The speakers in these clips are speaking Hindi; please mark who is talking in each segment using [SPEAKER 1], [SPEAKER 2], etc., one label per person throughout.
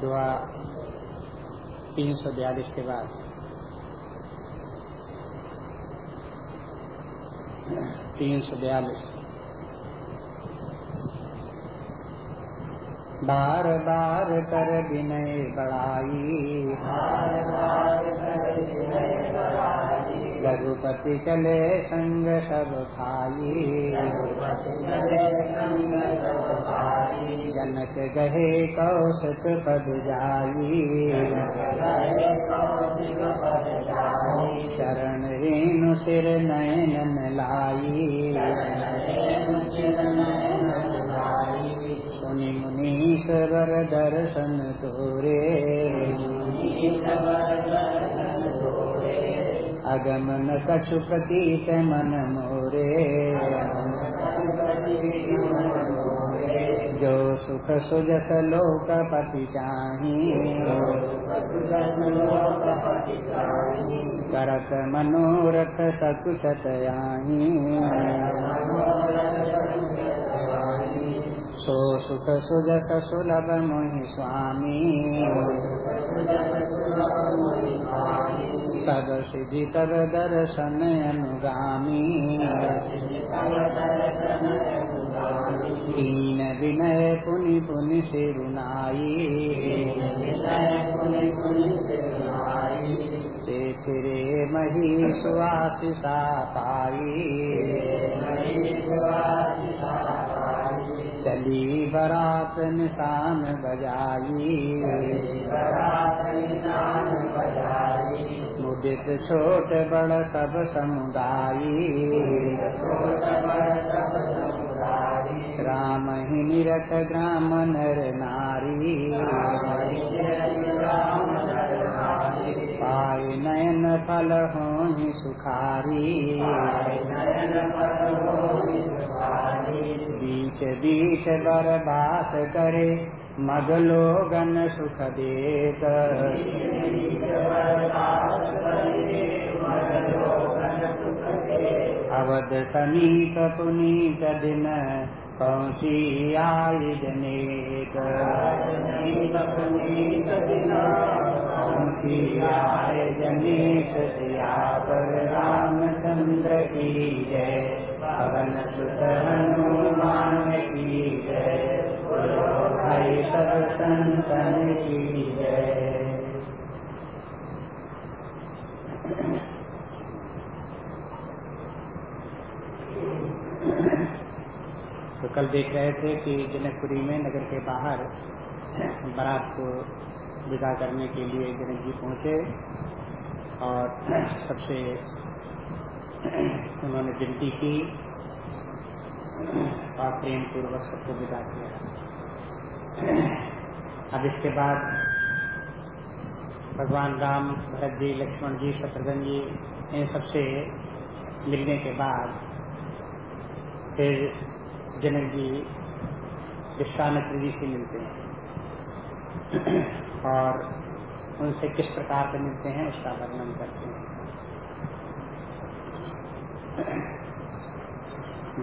[SPEAKER 1] दुआ तीन सौ बयालीस के बाद। तीन सौ बयालीस। बार बार कर विनय बढ़ाई बार बार कर विनय बढ़ाई रघुपति चले संग सब खाई जनक गहे कौशिक पद जाई। चरण रेणु सिर नयन लाई। सुनि मुनीश्वर दर्शन तोरे। अगमन कछु प्रतीत मन मोरे जो सुख सुजस लोकपति चाही करत मनोरथ सकुशत आही सो सुख सुजस सुलभ मोहि स्वामी। सब सिद्धि तब दर्शन अनुगामी दीन विनय पुनि पुनि सिरुनाई ते फिरे मही सुआशिषा पाई चली बरात निशान बजाई मुदित छोट बड़ सब समुदायी। राम ही निरख ग्राम नर नारी। पाए नयन फल हो सुखारी। बीच बीच बरबास करे मगलोगन सुख देत अवध समीप पुनीत दिन पहुँची आई पहुँची आय जनेक पर रामचंद्र की जय। पवन सुत हनुमान की जय। सब संतन की जय तो कल देख रहे थे कि जनकपुरी में नगर के बाहर बारात को विदा करने के लिए जनक जी पहुँचे और सबसे उन्होंने विनती की और प्रेम पूर्वक सबको विदा किया। अब इसके बाद भगवान राम, भरत जी, लक्ष्मण जी, शत्रुघ्न जी, इन सबसे मिलने के बाद फिर जनक जी विश्वामित्र जी से मिलते हैं। और उनसे किस प्रकार से मिलते हैं, उसका वर्णन करते हैं।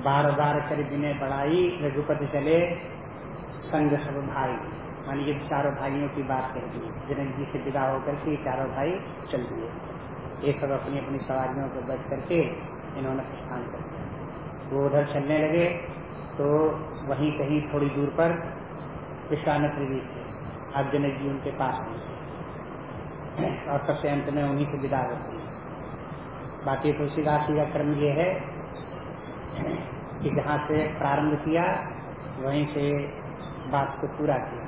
[SPEAKER 1] बार बार कर विनय बढ़ाई, रघुपति चले संग सब भाई, मान ये चारों भाइयों की बात कह दी जनक जी से विदा होकर के चारों भाई चल दिए। ये सब अपनी अपनी सवारियों को बैठ करके इन्होंने प्रस्थान कर दिया। वो उधर चलने लगे तो वहीं कहीं थोड़ी दूर पर विश्वामित्र जी थे। अब जनक जी उनके पास पहुँचे और सबसे अंत में उन्हीं से विदा होती है। बाकी तुलसीदास जी का क्रम ये है कि जहाँ से प्रारंभ किया, वहीं से बात को पूरा किया।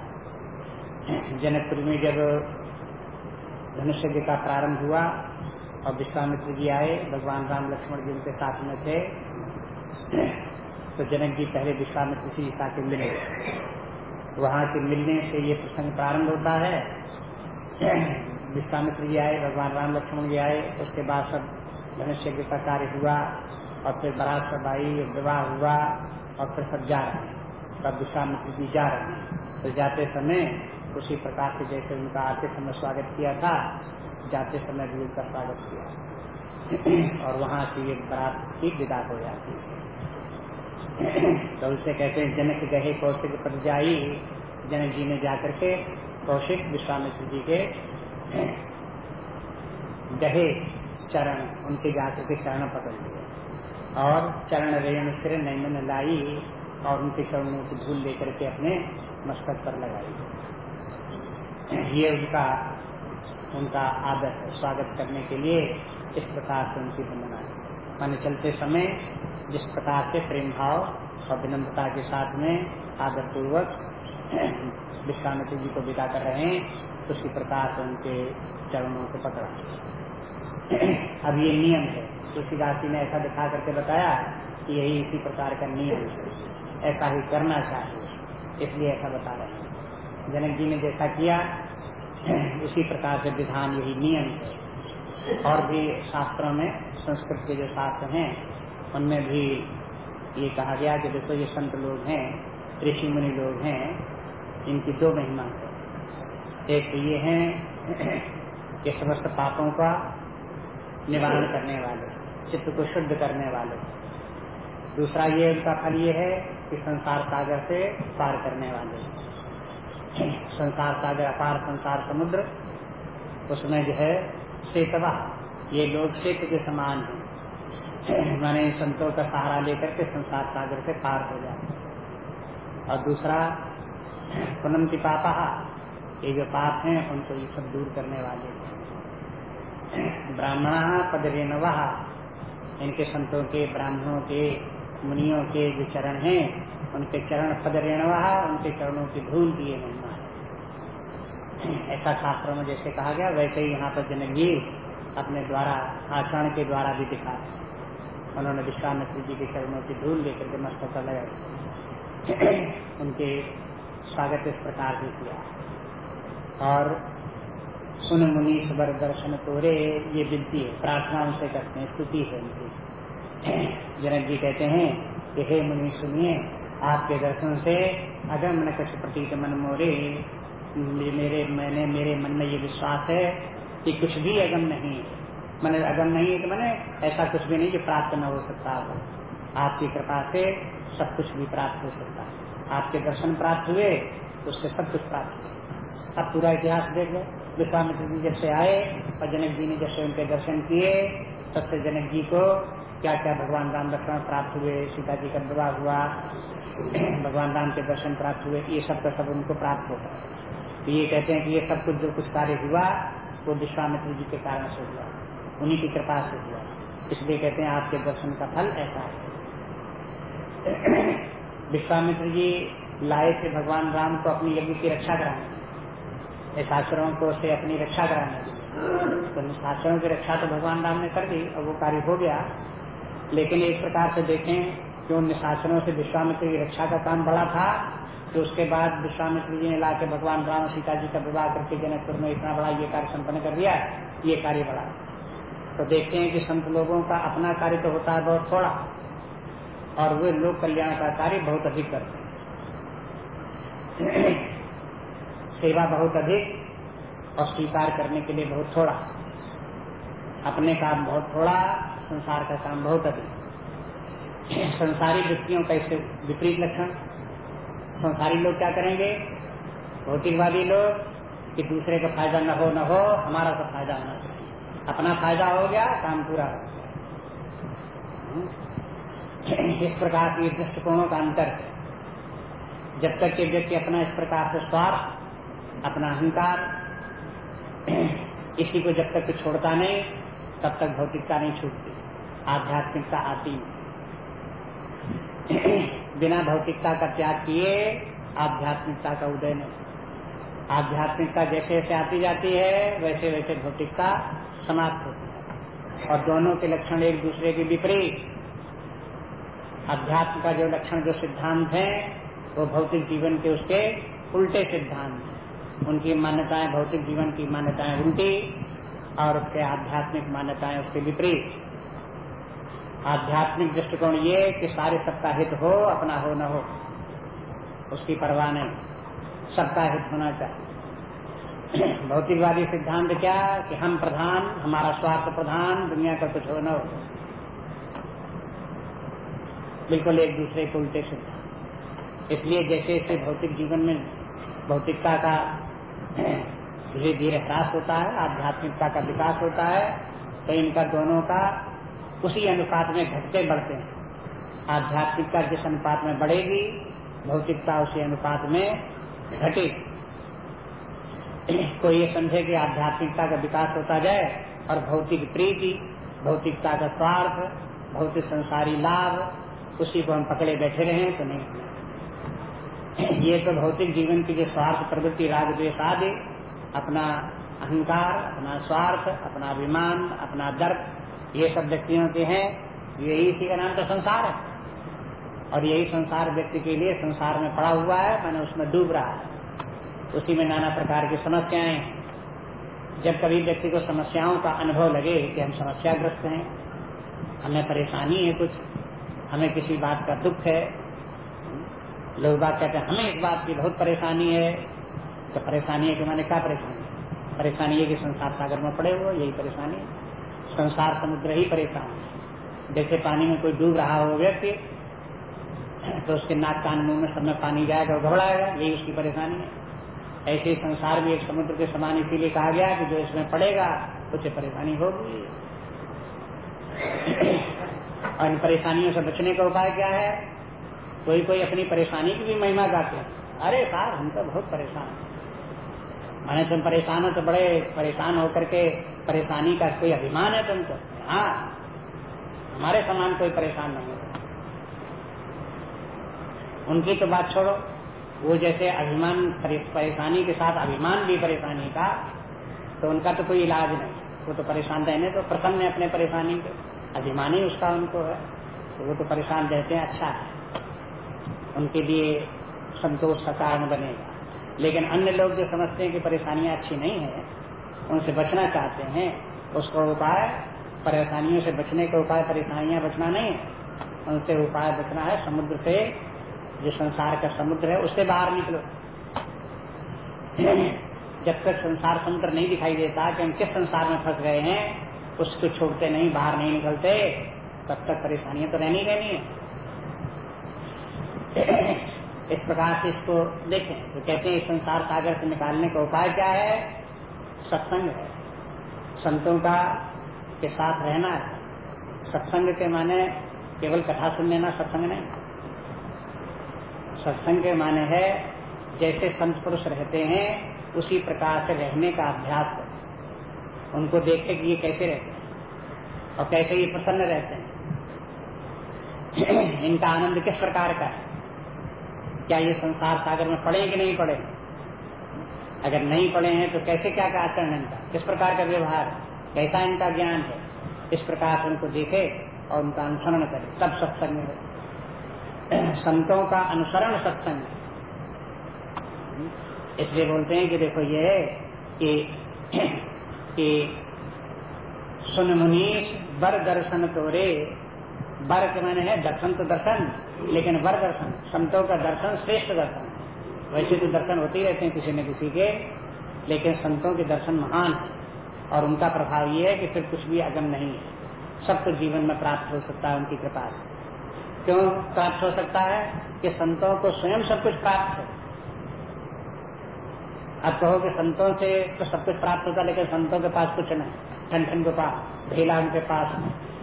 [SPEAKER 1] जनकपुर में जब धनुष्य जी का प्रारंभ हुआ, और विश्वामित्र जी आए, भगवान राम लक्ष्मण जी उनके साथ में थे तो जनक जी पहले विश्वामित्र जी साथ मिले। वहाँ के मिलने से ये प्रसंग प्रारंभ होता है। विश्वामित्र जी आए, भगवान राम लक्ष्मण जी आए, उसके बाद सब धनुष्य का कार्य हुआ, और फिर बरात सब आई, विवाह हुआ, और फिर सब जा रहे तब विश्वामित्र जी जा रहे हैं। तो जाते समय उसी प्रकार से जैसे उनका आते समय स्वागत किया था, जाते समय भी उनका स्वागत किया। और वहाँ से ये बरात की विदा हो जाती है। तो उससे कहते हैं, जनक गहे कौशिक पद जाई। जनक जी ने जाकर के कौशिक विश्वामित्र जी के गहे चरण, उनके जाकर के चरण पकड़ लिए। और चरण रेण सिर नैमन लाई और उनके चरणों की धूल लेकर के अपने मस्तक पर लगाई। ये उनका उनका आदर, स्वागत करने के लिए इस प्रकार से उनकी वंदना है मान चलते समय जिस प्रकार से प्रेम भाव और विनम्रता के साथ में आदर पूर्वक विश्वामित्र जी को विदा कर रहे हैं, उसी प्रकार से उनके चरणों को पकड़ा। अब ये नियम है। तुलसीदास जी ने ऐसा दिखा करके बताया कि यही इसी प्रकार का नियम है। ऐसा ही करना चाहिए। इसलिए ऐसा बता रहे हैं। जनक जी ने जैसा किया, उसी प्रकार से विधान यही नियम है। और भी शास्त्रों में, संस्कृत के जो शास्त्र हैं, उनमें भी ये कहा गया कि देखो ये संत लोग हैं, ऋषि मुनि लोग हैं, इनकी दो महिमा है। एक ये है कि समस्त पापों का निवारण करने वाले, चित्त को शुद्ध करने वाले। दूसरा ये उनका फल ये है कि संसार सागर से पार करने वाले संसार सागर, अपार संसार समुद्र, उसमें जो है सेतवा ये लोग सेत के समान है। मैंने इन संतों का सहारा लेकर के संसार सागर से पार हो जाए और दूसरा पुनमति पापा, ये जो पाप हैं, उनको ये सब दूर करने वाले ब्राह्मण पद रेणवा इनके संतों के, ब्राह्मणों के मुनियों के जो चरण हैं, उनके चरण पद रेणवा उनके चरणों की धूल की महिमा है ऐसा शास्त्रों में जैसे कहा गया, वैसे ही यहाँ पर जनक जी अपने द्वारा, आचरण के द्वारा भी दिखा। उन्होंने विश्वामित्र जी के चरणों की धूल लेकर के मस्तक पर लगाई। उनके स्वागत इस प्रकार से किया। और सुन मुनि सबर दर्शन तोरे, ये है, प्रार्थना उनसे करते हैं, स्तुति है उनकी। जनक जी कहते हैं कि हे मुनि सुनिए, आपके दर्शन से अगर मन कछ प्रतीत मन मोरे। मेरे मैंने मेरे मन में ये विश्वास है कि कुछ भी अगम नहीं। मैंने अगम नहीं है तो मैंने ऐसा कुछ भी नहीं कि प्राप्त न हो सकता हो। आपकी कृपा से सब कुछ भी प्राप्त हो सकता है। आपके दर्शन प्राप्त हुए तो उससे सब कुछ प्राप्त हुआ। अब पूरा इतिहास देख लो। विश्वामित्र जी जब से आए और जनक जी ने जब से उनके दर्शन किए, तब से जनक जी को क्या क्या भगवान राम लक्ष्मण प्राप्त हुए सीता जी का विवाह हुआ, भगवान राम के दर्शन प्राप्त हुए, ये सब का सब उनको प्राप्त होता है। तो ये कहते हैं कि ये सब कुछ जो कुछ कार्य हुआ, वो विश्वामित्र जी के कारण से हुआ, उन्हीं की कृपा से हुआ। इसलिए कहते हैं आपके दर्शन का फल ऐसा है। विश्वामित्र जी लाए थे भगवान राम को अपनी यज्ञ की रक्षा कराने निशाचरों को से अपनी रक्षा कराने तो निशाचरों की रक्षा तो भगवान राम ने कर दी और वो कार्य हो गया। लेकिन एक प्रकार से देखें कि उन निशाचरों से विश्वामित्र की रक्षा का काम बड़ा था तो उसके बाद विश्वामित्र जी ने ला के भगवान राम सीता जी का विवाह करके जनकपुर में इतना बड़ा ये कार्य संपन्न कर दिया, ये कार्य बड़ा। तो देखते हैं कि संत लोगों का अपना कार्य तो होता है बहुत थोड़ा, और वे लोक कल्याण का कार्य बहुत अधिक करते हैं। सेवा बहुत अधिक और स्वीकार करने के लिए बहुत थोड़ा। अपने काम बहुत थोड़ा संसार का काम बहुत अधिक संसारी व्यक्तियों का इससे विपरीत लक्षण। संसारी लोग क्या करेंगे? भौतिकवादी लोग कि दूसरे का फ़ायदा न हो न हो, हमारा तो फ़ायदा होना चाहिए। अपना फ़ायदा हो गया, काम पूरा हो गया। इस प्रकार के दृष्टिकोणों का अंतर है। जब तक के व्यक्ति अपना इस प्रकार से स्वार्थ, अपना अहंकार इसी को जब तक छोड़ता नहीं तब तक भौतिकता नहीं छूटती। आध्यात्मिकता आती बिना भौतिकता का त्याग किए आध्यात्मिकता का उदय नहीं। आध्यात्मिकता जैसे जैसे आती जाती है, वैसे वैसे भौतिकता समाप्त होती है। और दोनों के लक्षण एक दूसरे के विपरीत। अध्यात्म का जो लक्षण, जो सिद्धांत है, वो भौतिक जीवन के उसके उल्टे सिद्धांत उनकी मान्यताएँ, भौतिक जीवन की मान्यताएँ उल्टी और उसके आध्यात्मिक मान्यताएँ उसके विपरीत। आध्यात्मिक दृष्टिकोण ये कि सारे सबका हित हो, अपना हो, न हो, उसकी परवाह नहीं। सबका हित होना चाहिए। भौतिकवादी सिद्धांत क्या कि हम प्रधान, हमारा स्वार्थ प्रधान, दुनिया का कुछ हो, न हो। बिल्कुल एक दूसरे को उल्टे सिद्धांत। इसलिए जैसे जैसे भौतिक जीवन में भौतिकता का धीरे धीरे ह्रास होता है, आध्यात्मिकता का विकास होता है तो इनका दोनों का उसी अनुपात में घटते बढ़ते हैं। आध्यात्मिकता जिस अनुपात में बढ़ेगी, भौतिकता उसी अनुपात में घटेगी। कोई ये समझे कि आध्यात्मिकता का विकास होता जाए और भौतिक प्रीति, भौतिकता का स्वार्थ, भौतिक संसारी लाभ, उसी को हम पकड़े बैठे रहे तो नहीं। ये तो भौतिक जीवन की जो स्वार्थ, प्रवृत्ति, राग आदि अपना अहंकार, अपना स्वार्थ, अपना अभिमान, अपना दर्द, ये सब व्यक्तियों के हैं यही इसी का नाम तो संसार है। और यही संसार व्यक्ति के लिए संसार में पड़ा हुआ है, मैंने उसमें डूब रहा है। उसी में नाना प्रकार की समस्याएँ जब कभी व्यक्ति को समस्याओं का अनुभव लगे कि हम समस्याग्रस्त हैं, हमें परेशानी है कुछ, हमें किसी बात का दुख है, लोग बात कहते हैं, हमें इस बात की बहुत परेशानी है तो परेशानी है कि मैंने क्या परेशानी परेशानी है कि संसार सागर में पड़े हुए, यही परेशानी संसार समुद्र ही परेशान जैसे पानी में कोई डूब रहा हो व्यक्ति तो उसके नाक कान मुँह में सब में पानी जाएगा और घबराएगा, यही उसकी परेशानी है। ऐसे संसार भी एक समुद्र के समान इसीलिए कहा गया कि जो इसमें पड़ेगा, उसे परेशानी होगी। और इन परेशानियों से बचने का उपाय क्या है? कोई कोई अपनी परेशानी की भी महिमा गाते हैं। अरे साहब, हम तो बहुत परेशान हैं। मैंने तुम परेशान हो तो बड़े परेशान होकर के परेशानी का कोई अभिमान है तुमको? हाँ। हमारे समान कोई परेशान नहीं है। उनकी तो बात छोड़ो। वो जैसे अभिमान परेशानी के साथ अभिमान भी परेशानी का तो उनका तो कोई इलाज नहीं। वो तो परेशान रहने तो प्रसन्न है अपने परेशानी के। अभिमान ही उसका उनको है। तो वो तो परेशान रहते हैं अच्छा है। उनके लिए संतोष का कारण बनेगा। लेकिन अन्य लोग जो समझते हैं कि परेशानियाँ अच्छी नहीं है, उनसे बचना चाहते हैं, उसका उपाय, परेशानियों से बचने का उपाय, परेशानियाँ बचना नहीं है। उनसे उपाय बचना है समुद्र से, जो संसार का समुद्र है, उससे बाहर निकलो। जब तक संसार समुद्र नहीं दिखाई देता कि हम किस संसार में फंस गए हैं, उसको छोड़ते नहीं, बाहर नहीं निकलते, तब तक परेशानियाँ तो रहनी रहनी है। इस प्रकार से इसको देखें। तो कहते हैं संसार सागर से निकालने का उपाय क्या है? सत्संग है। संतों का, के साथ रहना है। सत्संग के माने केवल कथा सुन लेना सत्संग नहीं। सत्संग के माने है, जैसे संत पुरुष रहते हैं, उसी प्रकार से रहने का अभ्यास है उनको देखे कि ये कैसे रहते हैं और कैसे ये प्रसन्न रहते हैं। इनका आनंद किस प्रकार का है? क्या ये संसार सागर में पड़े कि नहीं पड़े? अगर नहीं पड़े हैं तो कैसे क्या का आचरण इनका? किस प्रकार का व्यवहार? कैसा इनका ज्ञान है? इस प्रकार से उनको देखे और उनका अनुसरण करे। सब सत्संग है। संतों का अनुसरण सत्संग इसलिए बोलते हैं कि देखो ये कि, कि सुन मुनीष बर दर्शन तोरे। बर के मैंने है दर्शन तो दर्शन। लेकिन वर दर्शन, संतों का दर्शन, श्रेष्ठ दर्शन। वैसे तो दर्शन होते ही रहते हैं किसी न किसी के, लेकिन संतों के दर्शन महान है। और उनका प्रभाव ये है कि फिर कुछ भी अगम नहीं है। सब कुछ जीवन में प्राप्त हो सकता है उनकी कृपा से। क्यों प्राप्त हो सकता है? कि संतों को स्वयं सब कुछ प्राप्त है। अब कहो कि संतों से तो सब कुछ प्राप्त होता, लेकिन संतों के पास कुछ नहीं। ठन के पास भेला उनके पास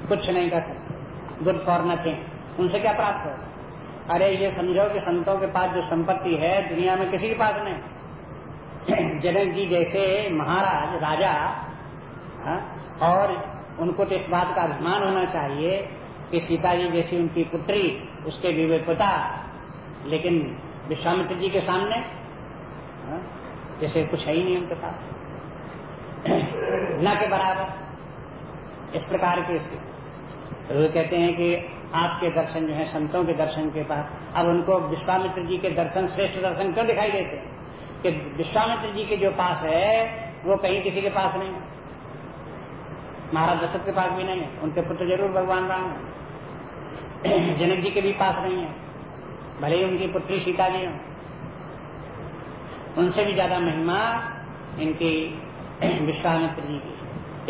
[SPEAKER 1] कुछ नहीं कर सकते गुड फॉर नथिंग। उनसे क्या प्राप्त होगा अरे ये समझो कि संतों के पास जो संपत्ति है, दुनिया में किसी के पास नहीं जनक जी जैसे महाराज, राजा, हा? और उनको तो इस बात का अभिमान होना चाहिए कि सीता जी जैसी उनकी पुत्री, उसके विवेकता लेकिन विश्वामित्र जी के सामने, हा? जैसे कुछ है ही नहीं उनके पास न के बराबर इस प्रकार के तो वो कहते हैं कि आपके दर्शन जो है, संतों के दर्शन के पास अब उनको विश्वामित्र जी के दर्शन, श्रेष्ठ दर्शन क्यों दिखाई देते हैं? कि विश्वामित्र जी के जो पास है, वो कहीं किसी के पास नहीं महाराज दशरथ के पास भी नहीं है। उनके पुत्र ज़रूर भगवान राम है। जनक जी के भी पास नहीं है। भले ही उनकी पुत्री सीता जी हो। उनसे भी ज़्यादा महिमा इनकी विश्वामित्र जी की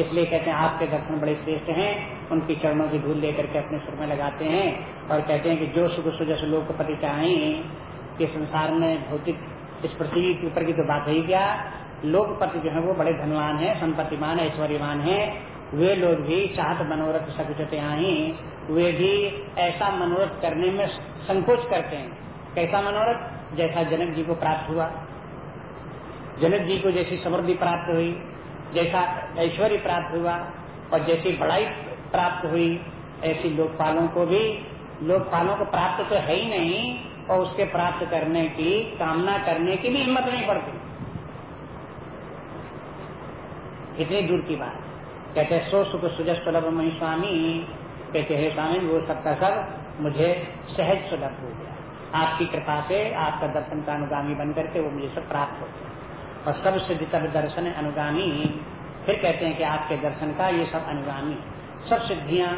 [SPEAKER 1] इसलिए कहते हैं, आपके दर्शन बड़े श्रेष्ठ हैं। उनकी चरणों की धूल लेकर के अपने सिर में लगाते हैं और कहते हैं कि जो सुख सुजस लोग पति चाहें कि संसार में भौतिक, इस पृथ्वी के ऊपर की तो बात ही क्या? लोकपति जो है वो बड़े धनवान है, संपत्तिमान ऐश्वर्यवान है। वे लोग भी चाहत मनोरथ सकुचते आई वे भी ऐसा मनोरथ करने में संकोच करते हैं। कैसा मनोरथ? जैसा जनक जी को प्राप्त हुआ। जनक जी को जैसी समृद्धि प्राप्त हुई, जैसा ऐश्वर्य प्राप्त हुआ और जैसी बड़ाई प्राप्त हुई। ऐसी लोकपालों को भी, लोकपालों को प्राप्त तो है ही नहीं, और उसके प्राप्त करने की, कामना करने की भी हिम्मत नहीं पड़ती। इतनी दूर की बात। कहते सो सुख सुजस सुलभ मही स्वामी। कहते हैं स्वामी, वो सबका सब मुझे सहज सुलभ हो गया। आपकी कृपा से आपका दर्शन का अनुगामी बन करके वो मुझे सब प्राप्त हो गया। और सब सिद्धि दर्शन अनुगामी। फिर कहते हैं कि आपके दर्शन का ये सब अनुगामी। सब सिद्धियाँ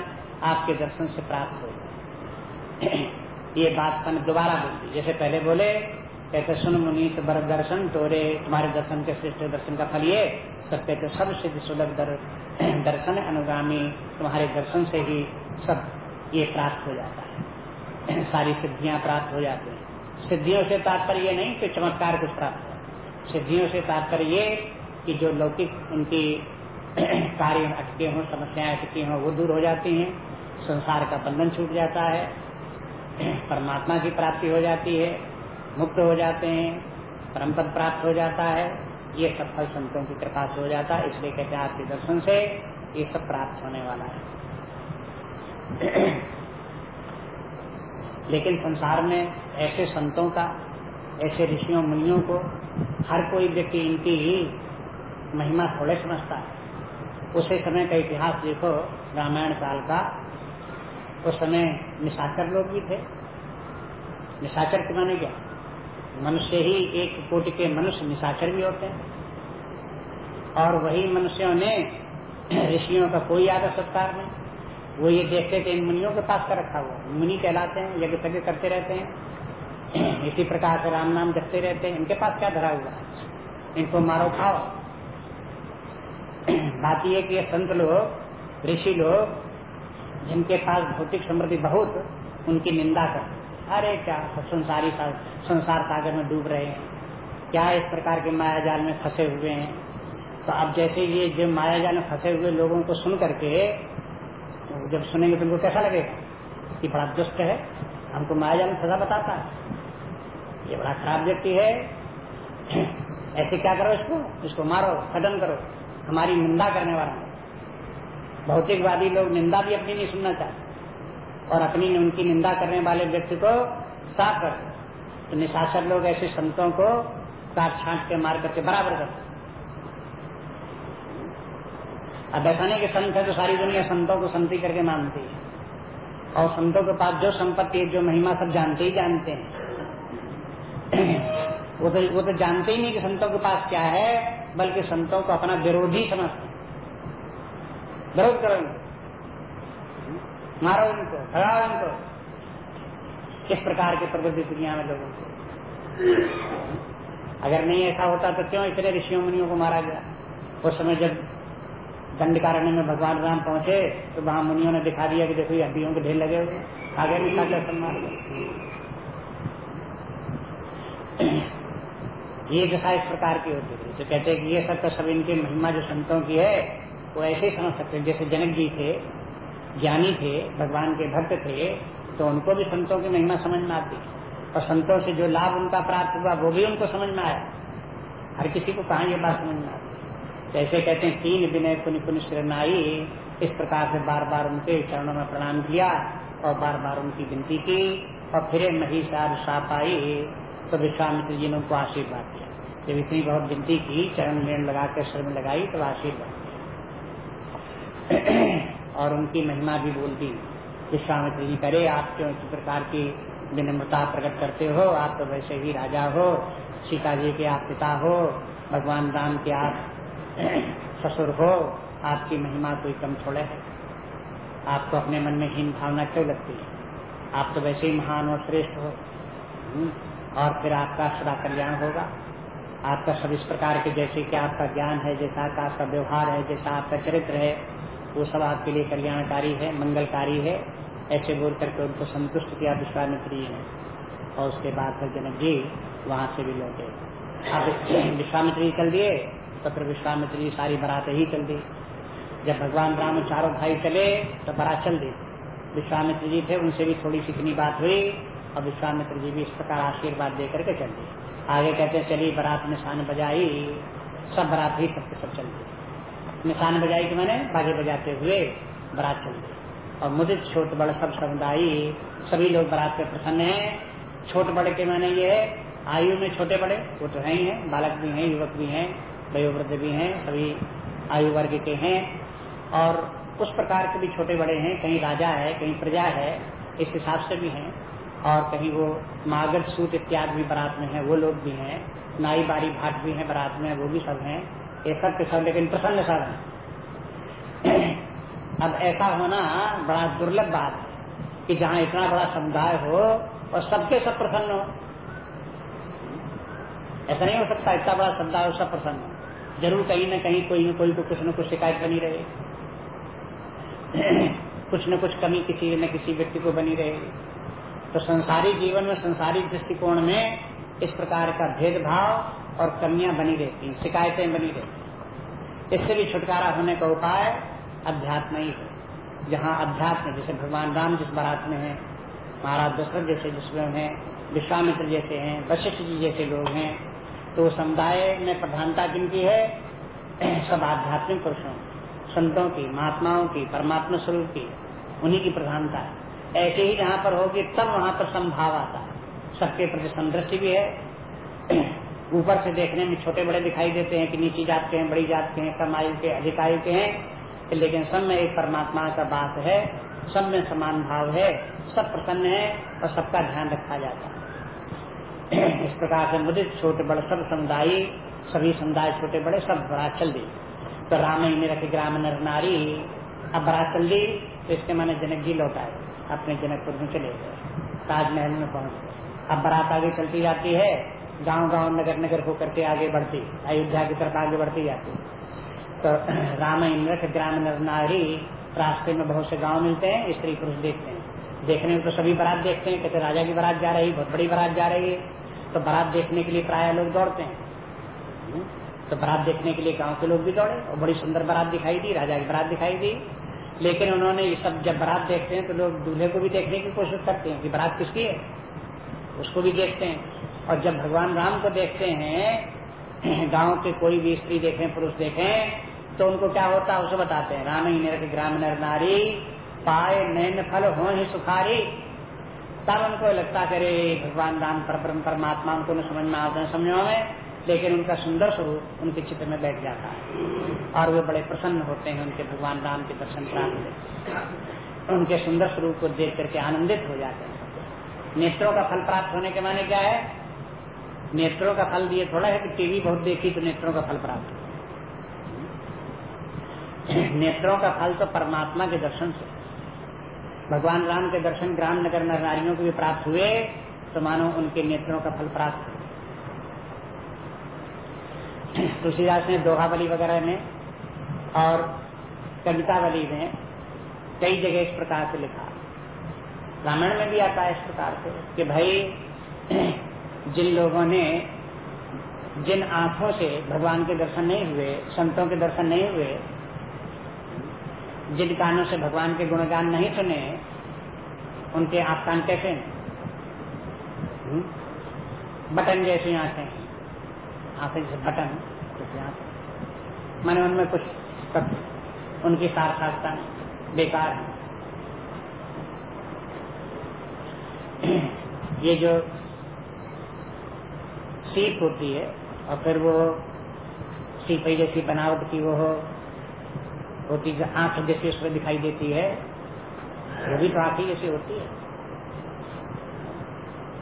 [SPEAKER 1] आपके दर्शन से प्राप्त हो ये बात मैंने दोबारा बोल जैसे पहले बोले कहते सुन मुनीत बर दर्शन तोरे तुम्हारे दर्शन के श्रेष्ठ दर्शन का फल ये। सब कहते सब सिद्ध सुलभ दर, दर्शन अनुगामी तुम्हारे दर्शन से ही सब ये प्राप्त हो जाता है। सारी सिद्धियाँ प्राप्त हो जाती हैं। सिद्धियों से तात्पर्य नहीं कि चमत्कार कुछ प्राप्त हो। सिद्धियों से तात्पर्य ये कि जो लौकिक उनकी कार्य अटके हों, समस्याएँ अटकी हों, वो दूर हो जाती हैं। संसार का बंधन छूट जाता है। परमात्मा की प्राप्ति हो जाती है। मुक्त हो जाते हैं। परम पद प्राप्त हो जाता है। ये सब फल संतों की कृपा से हो जाता है। इसलिए कहते हैं आपके दर्शन से ये सब प्राप्त होने वाला है। लेकिन संसार में ऐसे संतों का, ऐसे ऋषियों, मुनियों को हर कोई व्यक्ति इनकी ही महिमा थोड़े समझता है। उसी समय का इतिहास देखो, रामायण काल का। उस समय निशाचर लोग भी थे। निशाचर के माने क्या? मनुष्य ही एक कोटि के मनुष्य निशाचर भी होते हैं। और वही मनुष्यों ने ऋषियों का कोई आदर सत्कार नहीं। वो ये देखते थे, इन मुनियों के पास कर रखा हुआ। मुनि कहलाते हैं यज्ञ तज्ञ करते रहते हैं। इसी प्रकार से राम नाम जपते रहते हैं। इनके पास क्या धरा हुआ है? इनको मारो, खाओ। बात यह कि संत लोग, ऋषि लोग, जिनके पास भौतिक समृद्धि बहुत, उनकी निंदा कर। अरे क्या संसारी संसार सागर में डूब रहे हैं। क्या इस प्रकार के माया जाल में फंसे हुए हैं? तो अब जैसे ये जो माया जाल में फंसे हुए लोगों को सुन करके, जब सुनेंगे तो उनको कैसा लगेगा? कि बड़ा दुष्ट है। हमको माया जाल में फंसा बताता है। ये बड़ा खराब व्यक्ति है। ऐसे क्या करो इसको? इसको मारो, खत्म करो। हमारी निंदा करने वाला भौतिकवादी लोग निंदा भी अपनी नहीं सुनना चाहते। और अपनी उनकी निंदा करने वाले व्यक्ति को साफ़ कर तो निशाचर लोग ऐसे संतों को काट छाट के मार करके बराबर करते अब बैठाने के संत है तो सारी दुनिया संतों को संति करके मानती है। और संतों के पास जो संपत्ति है, जो महिमा सब जानते ही जानते हैं। वो तो वो तो जानते ही नहीं कि संतों के पास क्या है। बल्कि संतों को अपना विरोधी समझते विरोध करो मारो उनको, हराओ उनको। किस प्रकार के प्रवृत्ति दुनिया में लोगों को? अगर नहीं ऐसा होता तो क्यों इतने ऋषियों मुनियों को मारा गया? उस समय जब दंडकारण्य में भगवान राम पहुँचे तो वहाँ मुनियों ने दिखा दिया कि देखो ये हड्डियों के ढेर लगे हुए आगे था सम्मान? ये दशा इस प्रकार की होती है। तो कहते हैं कि ये सब तो सब इनकी महिमा जो संतों की है, वो ऐसे ही समझ सकते हैं। जैसे जनक जी थे, ज्ञानी थे, भगवान के भक्त थे तो उनको भी संतों की महिमा समझ में आती और संतों से जो लाभ उनका प्राप्त हुआ, वो भी उनको समझ में आया। हर किसी को कहा ये बात समझ में आती जैसे कहते हैं, तीन विनय पुण्य पुण्य शरणाई इस प्रकार से बार बार उनके चरणों में प्रणाम किया और बार बार उनकी विनती की और फिर महिषार आई। तो विश्वामित्र जी ने उनको आशीर्वाद दिया। जब इतनी बहुत गिनती की चरण मेण लगा कर सर में लगाई तो आशीर्वाद। और उनकी महिमा भी बोल दी विश्वामित्र जी करे आप क्यों इस प्रकार की विनम्रता प्रकट करते हो? आप तो वैसे ही राजा हो सीता जी के आप पिता हो भगवान राम के आप ससुर हो आपकी महिमा कोई कम थोड़े है। आपको अपने मन में हीन भावना क्यों लगती है? आप तो वैसे ही महान और श्रेष्ठ हो। हम्म, और फिर आपका सदा कल्याण होगा। आपका सब इस प्रकार के जैसे कि आपका ज्ञान है, जैसा आपका व्यवहार है, जैसा आपका चरित्र है, वो सब आपके लिए कल्याणकारी है, मंगलकारी है, ऐसे बोल करके उनको संतुष्ट किया, विश्वामित्री ने और उसके बाद फिर जनक जी वहाँ से भी लौटे। अब विश्वामित्री चल दिए तो फिर विश्वामित्री सारी बरात ही चल दी। जब भगवान राम चारों भाई चले तो बारात चल दी। विश्वामित्र जी थे, उनसे भी थोड़ी सी इतनी बात हुई, और विश्वामित्र जी भी इस प्रकार आशीर्वाद दे करके चल दी आगे कहते, चली, बारात निशान बजाई। सब बारात ही सबके सब चल दी निशान बजाई के मैंने? बाजे बजाते हुए बारात चल दी। और मुझे छोट बड़ सब समुदायी सभी लोग बरात पे प्रसन्न है। छोट बड़े के मैंने ये आयु में छोटे बड़े, वो तो है ही है। बालक भी हैं, युवक भी हैं, वयोवृद्ध भी हैं, सभी आयु वर्ग के हैं। और उस प्रकार के भी छोटे बड़े हैं। कहीं राजा है, कहीं प्रजा है, इस हिसाब से भी हैं। और कहीं वो मागर सूत इत्यादि भी बरात में है, वो लोग भी हैं, नाई बारी भाट भी हैं बरात में, वो भी सब हैं, ये सब के सब लेकिन प्रसन्न सब हैं। अब ऐसा होना बड़ा दुर्लभ बात है कि जहाँ इतना बड़ा समुदाय हो और सबके सब प्रसन्न हो। ऐसा नहीं हो सकता इतना बड़ा समुदाय हो, सब प्रसन्न ज़रूर कहीं न कहीं कोई न कोई को कुछ न कुछ शिकायत बनी रहे। कुछ न कुछ कमी किसी न किसी व्यक्ति को बनी रहेगी तो संसारी जीवन में, संसारी दृष्टिकोण में इस प्रकार का भेदभाव और कमियाँ बनी रहती शिकायतें बनी रहती इससे भी छुटकारा होने का उपाय अध्यात्म ही है। जहाँ अध्यात्म जैसे भगवान राम जिस बारात में है, महाराज दशरथ जैसे जिसमें हैं, विश्वामित्र जैसे हैं, वशिष्ठ जी जैसे लोग हैं तो समुदाय में प्रधानता जिनकी है, सब आध्यात्मिक पुरुषों संतों की, महात्माओं की, परमात्मा स्वरूप की, उन्हीं की प्रधानता है। ऐसे ही जहाँ पर होगी, तब वहाँ पर संभाव आता है। सबके प्रति संदृष्टि भी है। ऊपर से देखने में छोटे बड़े दिखाई देते हैं कि नीची जात के हैं, बड़ी जात के हैं कम आयु के अधिक आयु के हैं, लेकिन सब में एक परमात्मा का बात है, सब में समान भाव है, सब प्रसन्न है और सबका ध्यान रखा जाता है। इस प्रकार से मुदित छोटे बड़े, सब समुदाय, सभी समुदाय छोटे बड़े, सब बड़ा चल दी तो राम ही रखे ग्राम नर नारी, अब बड़ा चल दी तो इसके माने जनक जी लौट आए। अपने जनकपुर में चले गए। ताजमहल में पहुँच गए। अब बारात आगे चलती जाती है गाँव गाँव नगर नगर के आगे बढ़ती अयोध्या की तरफ़ आगे बढ़ती जाती तो राम इंद्र ग्राम नर नारी रास्ते में बहुत से गाँव मिलते हैं स्त्री पुरुष देखते हैं। देखने में तो सभी बारात देखते हैं कहते राजा की बारात जा रही बहुत बड़ी बारात जा रही है। तो बारात देखने के लिए प्राय लोग दौड़ते हैं। हम्म, तो बारात देखने के लिए गाँव के लोग भी दौड़े और बड़ी सुंदर बारात दिखाई दी राजा की बारात दिखाई दी। लेकिन उन्होंने ये सब जब बारात देखते हैं तो लोग दूल्हे को भी देखने की कोशिश करते हैं कि बारात किसकी है? उसको भी देखते हैं। और जब भगवान राम को देखते हैं, गाँव के कोई भी स्त्री देखें, पुरुष देखें तो उनको क्या होता है? उसे बताते हैं, राम ही निरक ग्राम नर नारी, पाए नैन फल हो ही सुखारी। तब उनको लगता करे भगवान राम पर परमात्मा, उनको समझ में आते हैं समझो में लेकिन उनका सुंदर स्वरूप उनके चित्र में बैठ जाता है। और वे बड़े प्रसन्न होते हैं, उनके भगवान राम के दर्शन प्राप्त उनके सुंदर स्वरूप को देख करके आनंदित हो जाते हैं। नेत्रों का फल प्राप्त होने के माने क्या है? नेत्रों का फल दिए थोड़ा है कि टीवी बहुत देखी तो नेत्रों का फल प्राप्त नेत्रों का फल तो परमात्मा के दर्शन से। भगवान राम के दर्शन ग्राम नगर नर नारियों को भी प्राप्त हुए तो मानो उनके नेत्रों का फल प्राप्त हुआ तुलसीदास ने दोहावली वगैरह में और कवितावली में कई जगह इस प्रकार से लिखा। रामायण में भी आता है इस प्रकार से कि भाई, जिन लोगों ने, जिन आँखों से भगवान के दर्शन नहीं हुए, संतों के दर्शन नहीं हुए, जिन कानों से भगवान के गुणगान नहीं सुने, उनके आप कान कैसे हम्म? बटन जैसी आँखें आँखें जैसे बटन। जैसे आँखें मैंने उनमें कुछ तक उनकी सार्थकता बेकार है। ये जो सीप होती है, और फिर वो सीपई जैसी बनावट की वो हो होती है, आँख जैसे उसमें दिखाई देती है, वो भी तो आँख जैसी होती है।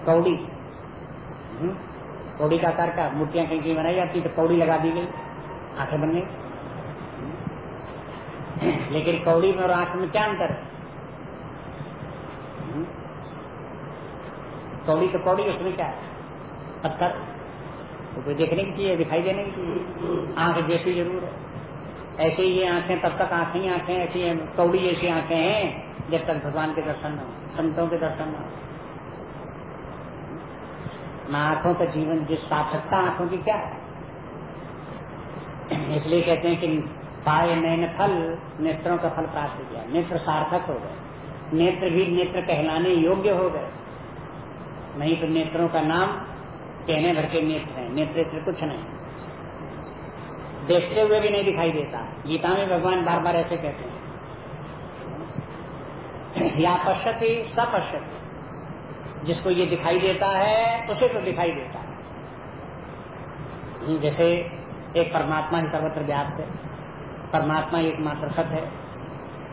[SPEAKER 1] कौड़ी। हम्म? कौड़ी का आकार का, मूर्तियाँ कहीं कहीं बनाई जाती तो कौड़ी लगा दी गई, आँखें बन गई। लेकिन कौड़ी में और आँख में क्या अंतर है? कौड़ी तो कौड़ी उसमें क्या है? पत्थर। तो कोई देखने की है, दिखाई देने की चीज़ आँख जैसी ज़रूर है। ऐसे ही ये आँखें, तब तक आँखें ही आँखें ऐसी कौड़ी जैसी आँखें हैं, जब तक भगवान के दर्शन न हो, संतों के दर्शन न हो। आँखों का जीवन, जिस सार्थकता आँखों की क्या है? इसलिए कहते हैं कि पाए नैन फल, नेत्रों का फल प्राप्त किया। नेत्र सार्थक हो गए। नेत्र भी नेत्र कहलाने योग्य हो गए। नहीं तो नेत्रों का नाम कहने भर के नेत्र है। नेत्र कुछ नहीं। देखते हुए भी नहीं दिखाई देता। गीता में भगवान बार बार ऐसे कहते हैं। या पश्यति सपश्यति। जिसको ये दिखाई देता है, उसे तो दिखाई देता है। जैसे एक परमात्मा ही सर्वत्र व्याप्त है, परमात्मा एकमात्र सत्य है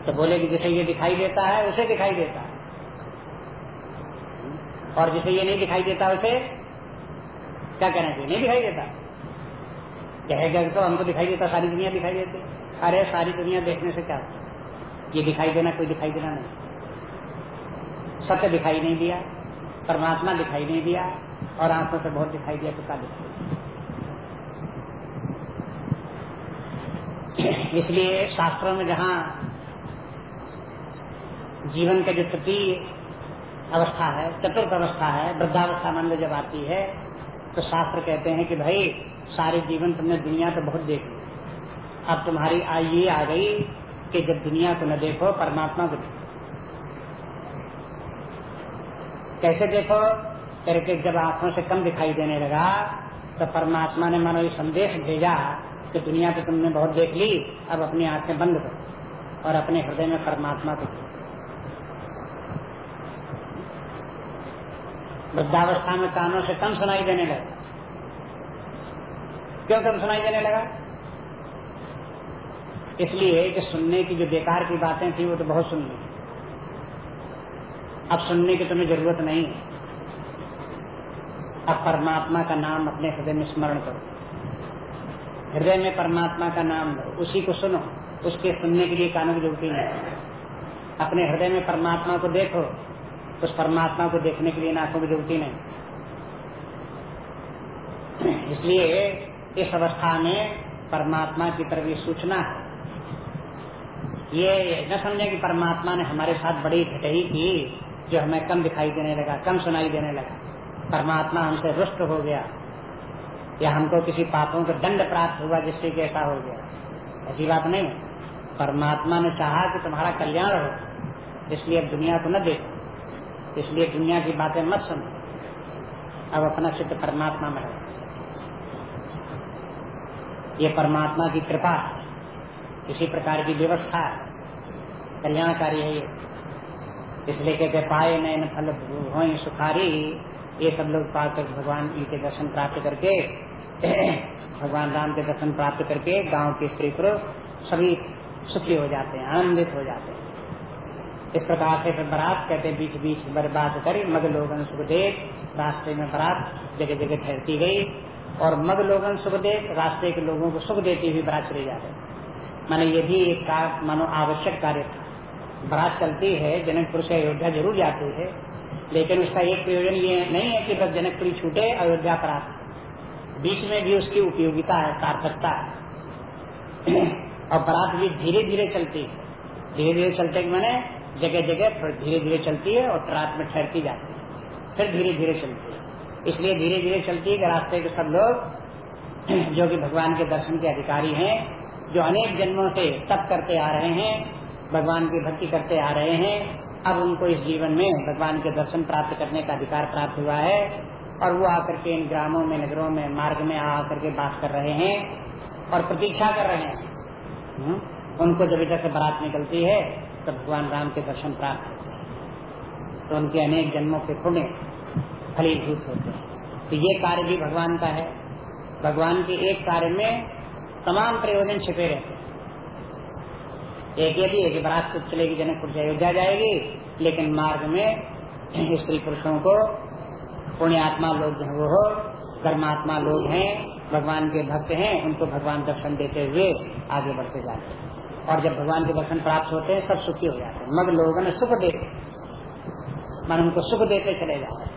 [SPEAKER 1] तो बोले कि जिसे ये दिखाई देता है, उसे दिखाई देता है। और जिसे ये नहीं दिखाई देता, उसे क्या कहना चाहिए? नहीं दिखाई देता। कहेगा तो हमको दिखाई देता, सारी दुनिया दिखाई देती। अरे, सारी दुनिया देखने से क्या ये दिखाई देना, कोई दिखाई देना नहीं। सत्य दिखाई नहीं दिया। परमात्मा दिखाई नहीं दिया और आँखों से बहुत दिखाई दिया तो क्या दिखाई इसलिए शास्त्रों में जहाँ जीवन का जो तृतीय अवस्था है, चतुर्थ अवस्था है, वृद्धावस्था मान लो जब आती है तो शास्त्र कहते हैं कि भाई, सारे जीवन तुमने दुनिया तो बहुत देख ली। अब तुम्हारी आई ये आ गई कि जब दुनिया को न देखो, परमात्मा को देखो। कैसे देखो? करके जब आँखों से कम दिखाई देने लगा तो परमात्मा ने मानो ये संदेश भेजा कि दुनिया तो तुमने बहुत देख ली, अब अपनी आँखें बंद करो और अपने हृदय में परमात्मा को वृद्धावस्था में कानों से कम सुनाई देने लगा। क्यों कम सुनाई देने लगा? इसलिए कि सुनने की जो बेकार की बातें थी, वो तो बहुत सुन ली। अब सुनने की तुम्हें ज़रूरत नहीं। अब परमात्मा का नाम अपने हृदय में स्मरण करो। हृदय में परमात्मा का नाम उसी को सुनो। उसके सुनने के लिए कानों की ज़रूरत नहीं अपने हृदय में परमात्मा को देखो, उस परमात्मा को देखने के लिए नाकों की ज़रूरत नहीं। इसलिए इस अवस्था में परमात्मा की तरफ़ ये सूचना है। ये न समझे कि परमात्मा ने हमारे साथ बड़ी घटही की। जो हमें कम दिखाई देने लगा, कम सुनाई देने लगा। परमात्मा हमसे रुष्ट हो गया। या हमको किसी पापों का दंड प्राप्त हुआ जिससे कि ऐसा हो गया। ऐसी बात नहीं। परमात्मा ने चाहा कि तुम्हारा कल्याण हो। इसलिए अब दुनिया को न देखो। इसलिए दुनिया की बातें मत सुनो। अब अपना सिद्ध परमात्मा में है ये परमात्मा की कृपा किसी प्रकार की व्यवस्था कल्याणकारी है ये। इसलिए कहते पाए नयन फल हो सुखारी, ये सब लोग पाकर भगवान जी के दर्शन प्राप्त करके, भगवान राम के दर्शन प्राप्त करके गाँव के स्त्री पुरुष सभी सुखी हो जाते हैं, आनंदित हो जाते हैं। इस प्रकार से फिर बरात कहते बीच बीच बर्बाद करी, मग लोगन सुख देख रास्ते में बरात जगह जगह ठहरती गई और मग लोगन सुख दे रास्ते के लोगों को सुख देती हुई बरात चली जाते माने ये भी एक मानो आवश्यक कार्य था। बरात चलती है जनकपुर से अयोध्या ज़रूर जाती है, लेकिन उसका एक प्रयोजन ये नहीं है कि बस जनकपुरी छूटे अयोध्या पर बीच में भी उसकी उपयोगिता है, सार्थकता है। और बरात भी धीरे धीरे चलती है। धीरे धीरे चलते मैंने जगह जगह धीरे धीरे चलती है और रात में ठहरती जाती है। फिर धीरे धीरे चलती है। इसलिए धीरे धीरे चलती है कि रास्ते के सब लोग जो कि भगवान के दर्शन के अधिकारी हैं, जो अनेक जन्मों से तप करते आ रहे हैं भगवान की भक्ति करते आ रहे हैं। अब उनको इस जीवन में भगवान के दर्शन प्राप्त करने का अधिकार प्राप्त हुआ है और वो आकर के इन ग्रामों में, नगरों में, मार्ग में आकर के बात कर रहे हैं और प्रतीक्षा कर रहे हैं। हम्म? उनको जब इधर से बारात निकलती है तो भगवान राम के दर्शन प्राप्त होते तो उनके अनेक जन्मों के पुण्य फलीभूत होते हैं। तो ये कार्य भी भगवान का है। भगवान के एक कार्य में तमाम प्रयोजन छिपे रहते एक ये भी है कि बरात कुछ चलेगी जनकपुर से अयोध्या जाएगी। लेकिन मार्ग में स्त्री पुरुषों को पुण्यात्मा लोग जो वो हो, धर्मात्मा लोग हैं, भगवान के भक्त हैं, उनको भगवान दर्शन देते हुए आगे बढ़ते जाते हैं। और जब भगवान के दर्शन प्राप्त होते हैं, सब सुखी हो जाते हैं। मग लोगों ने सुख देते मन उनको सुख देते चले जाते हैं।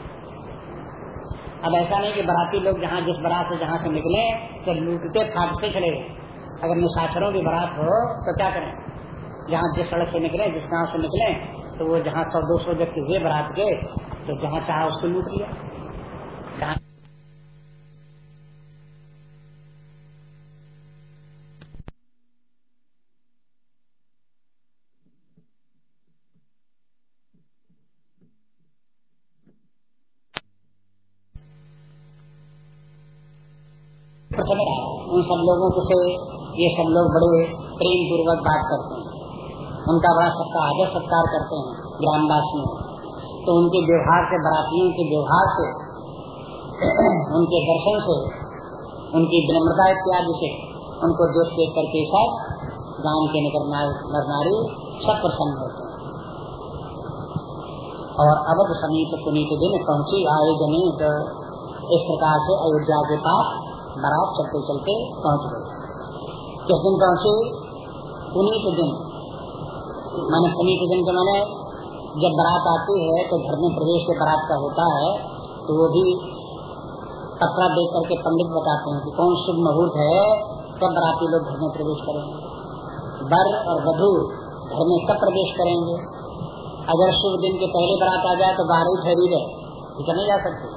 [SPEAKER 1] अब ऐसा नहीं कि बराती लोग जहाँ जिस बरात से जहाँ से निकले तो लूटते, फाटते चले गए अगर निशाचरों की बरात हो तो क्या करें? जहाँ जिस सड़क से निकले, जिस गाँव से निकले तो वो जहाँ सौ, दो सौ व्यक्ति हुए बारात के तो जहाँ चाह उसको लूट लिया। जहाँ उन सब लोगों से ये सब लोग बड़े प्रेम पूर्वक बात करते हैं। उनका बड़ा सबका आदर सत्कार करते हैं ग्रामवासियों। तो उनके व्यवहार से, बरातियों के व्यवहार से, उनके दर्शन से, उनकी विनम्रता इत्यादि से उनको देख देख करके सब गाँव के निकट नर सब प्रसन्न होते हैं। और अवध समीप पुनीत दिन पहुँची आए जनित इस प्रकार से अयोध्या के पास बारात चलते चलते पहुँच गए। किस दिन पहुँचे पुनीत दिन मैंने पुनीत दिन के मैंने जब बारात आती है तो घर में प्रवेश के बारात का होता है तो वो भी पत्रा देख करके पंडित बताते हैं कि कौन शुभ मुहूर्त है, कब बराती लोग घर में प्रवेश करेंगे। बर और वधु घर में कब प्रवेश करेंगे? अगर शुभ दिन के पहले बारात आ जाए तो बाहर ही ठहरी रहे। नहीं जा सकते।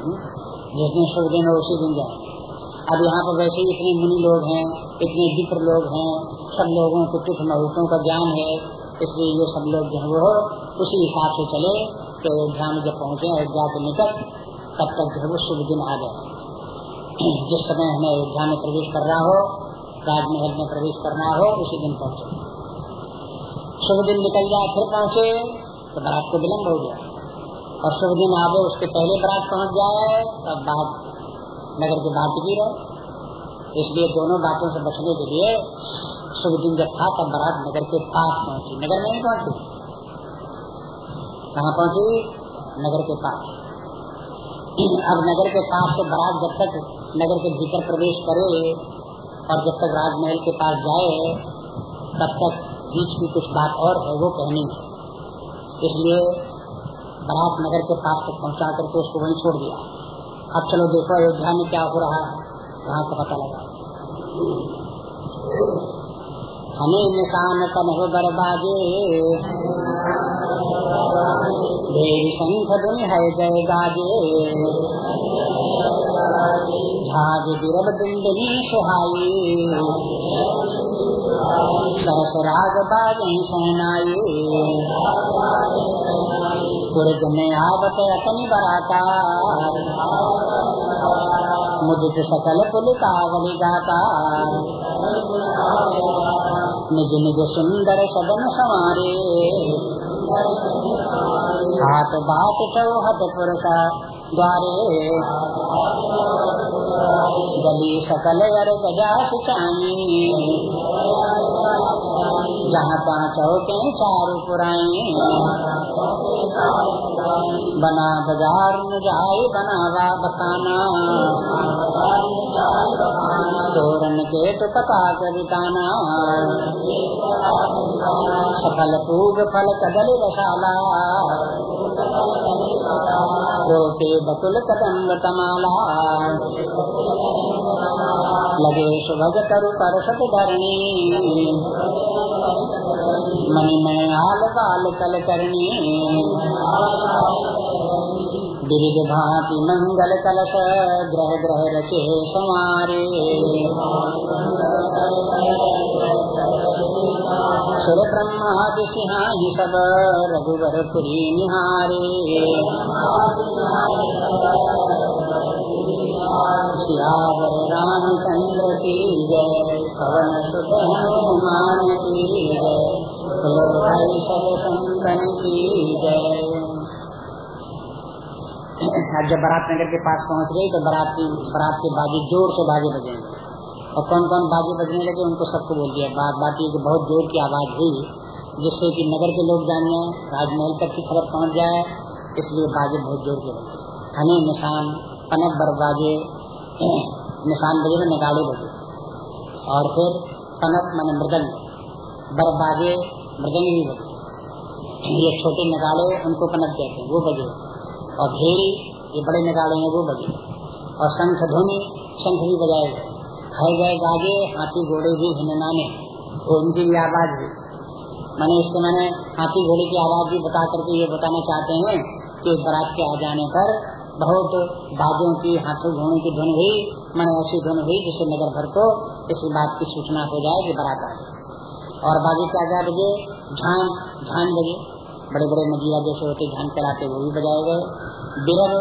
[SPEAKER 1] हम्म? जिस दिन शुभ दिन हो, उसी दिन जाए। अब यहाँ पर वैसे ही इतने मुनि लोग हैं, इतने विप्र लोग हैं सब लोगों को कुछ मुहूर्तों का ज्ञान है, इसलिए ये सब लोग जो है वो उसी हिसाब से चले तो अयोध्या में जब पहुँचे अयोध्या के निकट तब तक जो वो शुभ दिन आ जाए जिस समय हमें अयोध्या में प्रवेश कर रहा हो, राजमहल में प्रवेश करना हो, उसी दिन पहुँचे। शुभ दिन निकल जाए, फिर पहुँचे तो बारात को विलम्ब हो गया। और शुभ दिन आवे उसके पहले बरात पहुँच जाए, तब बात नगर के बात टिकी रहे इसलिए दोनों बातों से बचने के लिए शुभ दिन जब था तब बारात नगर के पास पहुँची। नगर में नहीं पहुँची। कहाँ पहुँची? नगर के पास। अब नगर के पास से बारात जब तक नगर के भीतर प्रवेश करे और जब तक राजमहल के पास जाए, तब तक बीच की कुछ बात और है, वो कहनी है। इसलिए बारात नगर के पास तक पहुँचा करके उसको वहीं छोड़ दिया। अब चलो देखो अयोध्या में क्या हो रहा है। वहाँ का पता लगा। हमें निशान तन हो बरबाजे देवी संख दुन है जय गाजे। झाज बिरब दुंदनी सुहाई। सरस राग बाजे सहनाई पुरज में आवत अतनी बराता मुदित सकल पुलिकावली गाता निज निज सुंदर सदन समारे। हाथ बात चौहत पुरसा द्वारे। गली सकल अर गजा सिचाई जहाँ तहाँ चौके चारू पुराई बना बाज़ार में जाए बनावा बताना। तोरण के तो पता बिताना सफल पूग फल कदल रसाला रोटे बकुल कदम्ब तमाला लगे सुभग तरु पर सत धरणी मणि में आल बाल कल करनी विविध भांति मंगल कलश ग्रह ग्रह रचे समारे सुर ब्रह्मादि सिंहाही सब रघुवर पुरी निहारे। सियावर रामचंद्र की जय, पवन सुख हनुमान की जय भाई सब संतन की जय। जब बारात नगर के पास पहुँच गई तो बारात की, बारात के बाजी ज़ोर से बाजे बजेंगे। और कौन कौन बाजे बजने लगे, उनको सबको बोल दिया। बात बात की बहुत ज़ोर की आवाज़ हुई, जिससे कि नगर के लोग जान जाए राजमहल तक की खबर पहुँच जाए, इसलिए बाजे बहुत ज़ोर के बजे। हमें निशान पनक बरबाजे निशान बजे में नगाड़े बजे। और फिर पनक मन मृदंग बरबाजे मृदंग भी बजे। ये छोटे नगाड़े उनको पनक कहते हैं, वो बजे। और भेड़ी ये बड़े हैं, वो बजे। और शंख ध्वनि, शंख भी गए खाए गए गाजे, हाथी घोड़े भी हिननाने तो उनकी भी आवाज़ हुई मैंने इसके मैंने हाथी घोड़े की आवाज़ भी बता करके ये बताना चाहते हैं कि बारात के आ जाने पर बहुत बाजों की, हाथों घोड़ों की धुन हुई, मैंने ऐसी धुन हुई जिससे नगर भर को इस बात की सूचना हो जाए कि बारात आ और बाजी क्या क्या बजे झान झान बजे। बड़े बड़े मजीरा जैसे होते झान कराते वो भी बजाए गए। बिरब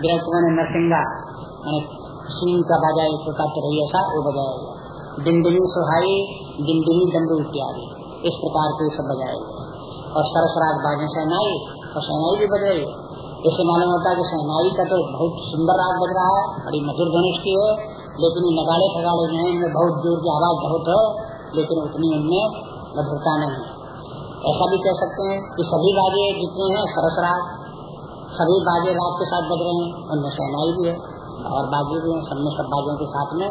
[SPEAKER 1] बिरब मैंने नरसिंगा सिंह का बाजा एक होता चढ़ैया सा वो बजाया गया। डिंडमी सुहाई डिंडमी डमरू इत्यादि, इस प्रकार के सब बजाए गए। और सरसराग बाजे सहनाई और सहनाई भी बजाई इससे मालूम होता है कि सहनाई का तो बहुत सुंदर राग बज रहा है, बड़ी मधुर धनुष की है, लेकिन ये नगाड़े फगाड़े जो है इनमें बहुत ज़ोर की आवाज़ बहुत है, लेकिन उतनी उनमें मधुरता नहीं है। ऐसा भी कह सकते हैं कि सभी बाजे जितने हैं सरस राग, सभी बाजे राग के साथ बज रहे हैं, उनमें सहनाई भी है, और बाजी भी सब में सब बाजों के साथ में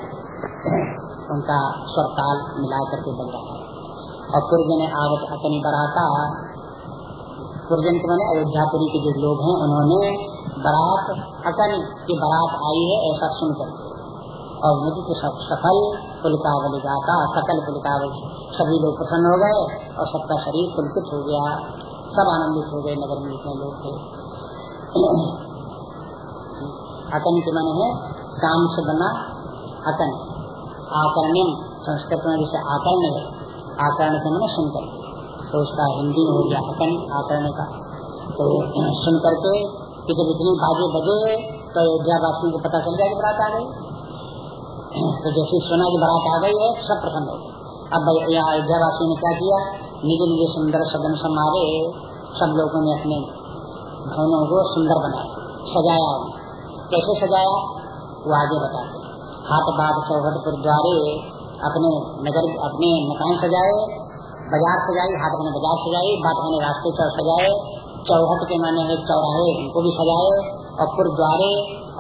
[SPEAKER 1] उनका स्वर ताल मिला करके बज रहा है। और कुर्जन आवत अतनी बराता कुर्जन के मैंने अयोध्यापुरी के जो लोग हैं, उन्होंने बारात अकन की बारात आई है, ऐसा सुन करके और मुझे तो सब सफल पुलिकावली गाता सकल पुलिकावली सभी लोग प्रसन्न हो गए और सबका शरीर पुलकित हो गया। सब आनंदित हो गए नगर में जितने लोग थे। अकन के माने है, काम से बना, अकन। आकर्ण्यम संस्कृत में जैसे आकर्ण है, आकर्ण के मैंने सुनकर। तो उसका हिंदी हो गया अकन, आकर्ण का। तो सुन करके कि जब इतनी बाजे बजे तो अयोध्या वासियों को पता चल गया कि बरात आ गई। तो जैसे सोना की बरात आ गई है, सब प्रसन्न हो गए अब यहाँ अयोध्या वासियों ने क्या किया, निजे निजे सुंदर सदन समारे, सब लोगों ने अपने भवनों को सुंदर बनाया, सजाया। कैसे सजाया? वो आगे बताते हाथ बात चौहटपुर द्वारे अपने नगर, अपने मकान सजाए, बाज़ार सजाई, हाथ अपने बाज़ार सजाई, बात मैंने रास्ते चौर सजाए, चौहट के माने चौराहे उनको भी सजाए, और पुर द्वारे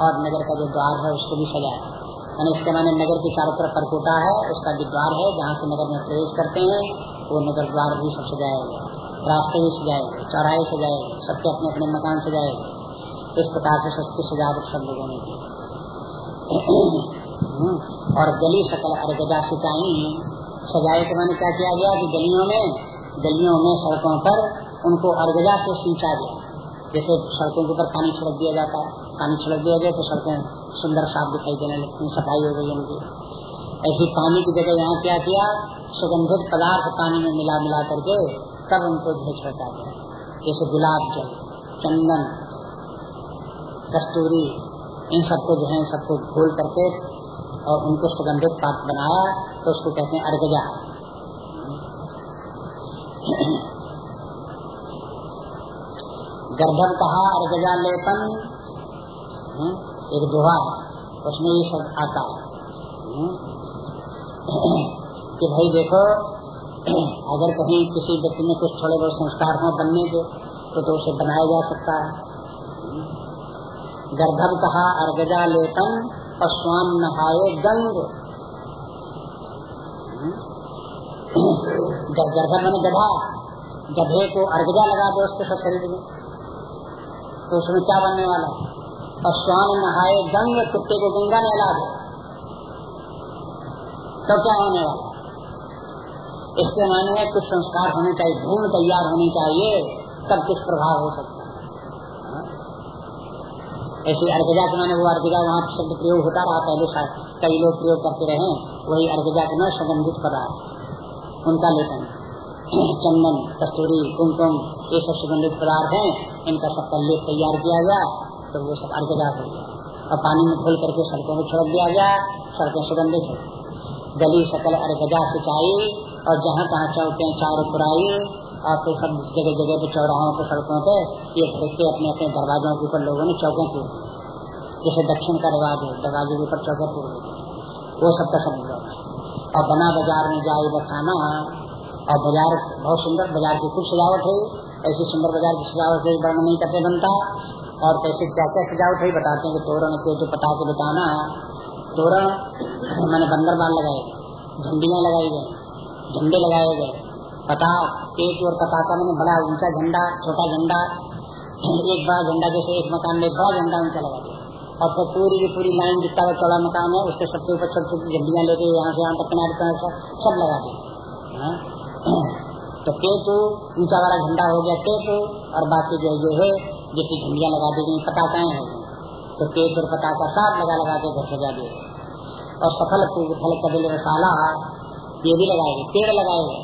[SPEAKER 1] और नगर का जो द्वार है, उसको भी सजाए मैंने इसके माने नगर के चारों तरफ़ परकोटा है, उसका भी द्वार है, जहाँ से नगर में प्रवेश करते हैं, वो नगर द्वार भी सब गया रास्ते भी सजाए चौराहे सजाए सबके अपने अपने मकान सजाए इस प्रकार से सस्ती सजावट सब लोगों ने और गली सकल अर्गजा सिंचाई सजाए के मैंने क्या किया गया कि गलियों में गलियों में सड़कों पर उनको अर्गजा से सींचा गया। जैसे सड़कों के ऊपर पानी छिड़क दिया जाता है, पानी छिड़क दिया गया तो सड़कें सुंदर साफ़ दिखाई देने लगती सफ़ाई हो गई उनकी। ऐसी पानी की जगह यहाँ क्या किया? सुगंधित पदार्थ पानी में मिला मिला करके तब उनको छिड़का गया जैसे गुलाब जल, चंदन, कस्तूरी, इन सबको जो है सबको घोल करके और उनको सुगंधित पाक बनाया तो उसको कहते हैं अर्गजा। गर्भव कहा अर्गजा लेपन हम्म, एक दोहा उसमें ये सब आता है हम्म, कि भाई देखो अगर कहीं किसी व्यक्ति में कुछ थोड़े बहुत संस्कार हो बनने के तो, तो उसे बनाया जा सकता है गर्भव कहा अर्गजा लेतन और स्वाम नहाए गंग जब मैंने गधा गधे को अर्गजा लगा दो उसके शरीर में तो उसमें क्या बनने वाला और स्वाम नहाए गंग, कुत्ते को गंगा नहला दो तो क्या होने वाला इसके माने कुछ संस्कार होने चाहिए, भूमि तैयार होनी चाहिए, तब कुछ प्रभाव हो सकता ऐसे अर्गजा के माने वो अर्गजा वहाँ शब्द प्रयोग होता रहा, पहले कई लोग प्रयोग करते रहे, वही अर्गजा के मैं सुगंधित पदार्थ, उनका लेखन। चंदन, कस्तूरी, कुमकुम, ये सब सुगंधित पदार्थ हैं। इनका सबका लेप तैयार किया गया तो वो सब अर्गजा हो गया। और पानी में खोल करके सड़कों में छिड़क दिया गया, सड़कें सुगंधित हो। गली, सकल अर्गजा सिंचाई, और जहाँ तहाँ चौके चारों पुराई, और फिर सब जगह जगह पे चौराहों पे, सड़कों पे, ये खरीदते अपने अपने दरवाजों के ऊपर लोगों ने चौके तोड़ जैसे दक्षिण का रिवाज है, दरवाजे के ऊपर चौके वो सब का सब और बना बाज़ार में जाए बखाना और बाज़ार, बहुत सुंदर बाज़ार की खूब सजावट है ऐसी सुंदर बाज़ार की सजावट है वर्णन नहीं करते बनता और कैसे क्या क्या सजावट है बताते हैं कि तोरण के जो पता के बताना तोरण, मैंने बंदर बाल लगाए, झंडियाँ लगाई गई, झंडे लगाए गए। पता एक और पताका मैंने बड़ा ऊँचा झंडा, छोटा झंडा, एक बड़ा झंडा जैसे एक मकान में बड़ा झंडा ऊँचा लगा दिया। और फिर पूरी की पूरी लाइन जितना वो चौड़ा मकान है, उसके सबके ऊपर छोटी छोटी झंडियाँ लेके यहाँ से यहाँ तक किनारे सब लगा दी हाँ? तो केतु ऊँचा वाला झंडा हो गया केतु और बाकी जो ये है जितनी झंडियाँ लगा दी गई, पताकाएँ हो। गई तो केतु और पताका साथ लगा लगा के घर सजा दिए। और सफल फल कबिल रसाला ये भी लगाए गए, पेड़ लगाए गए।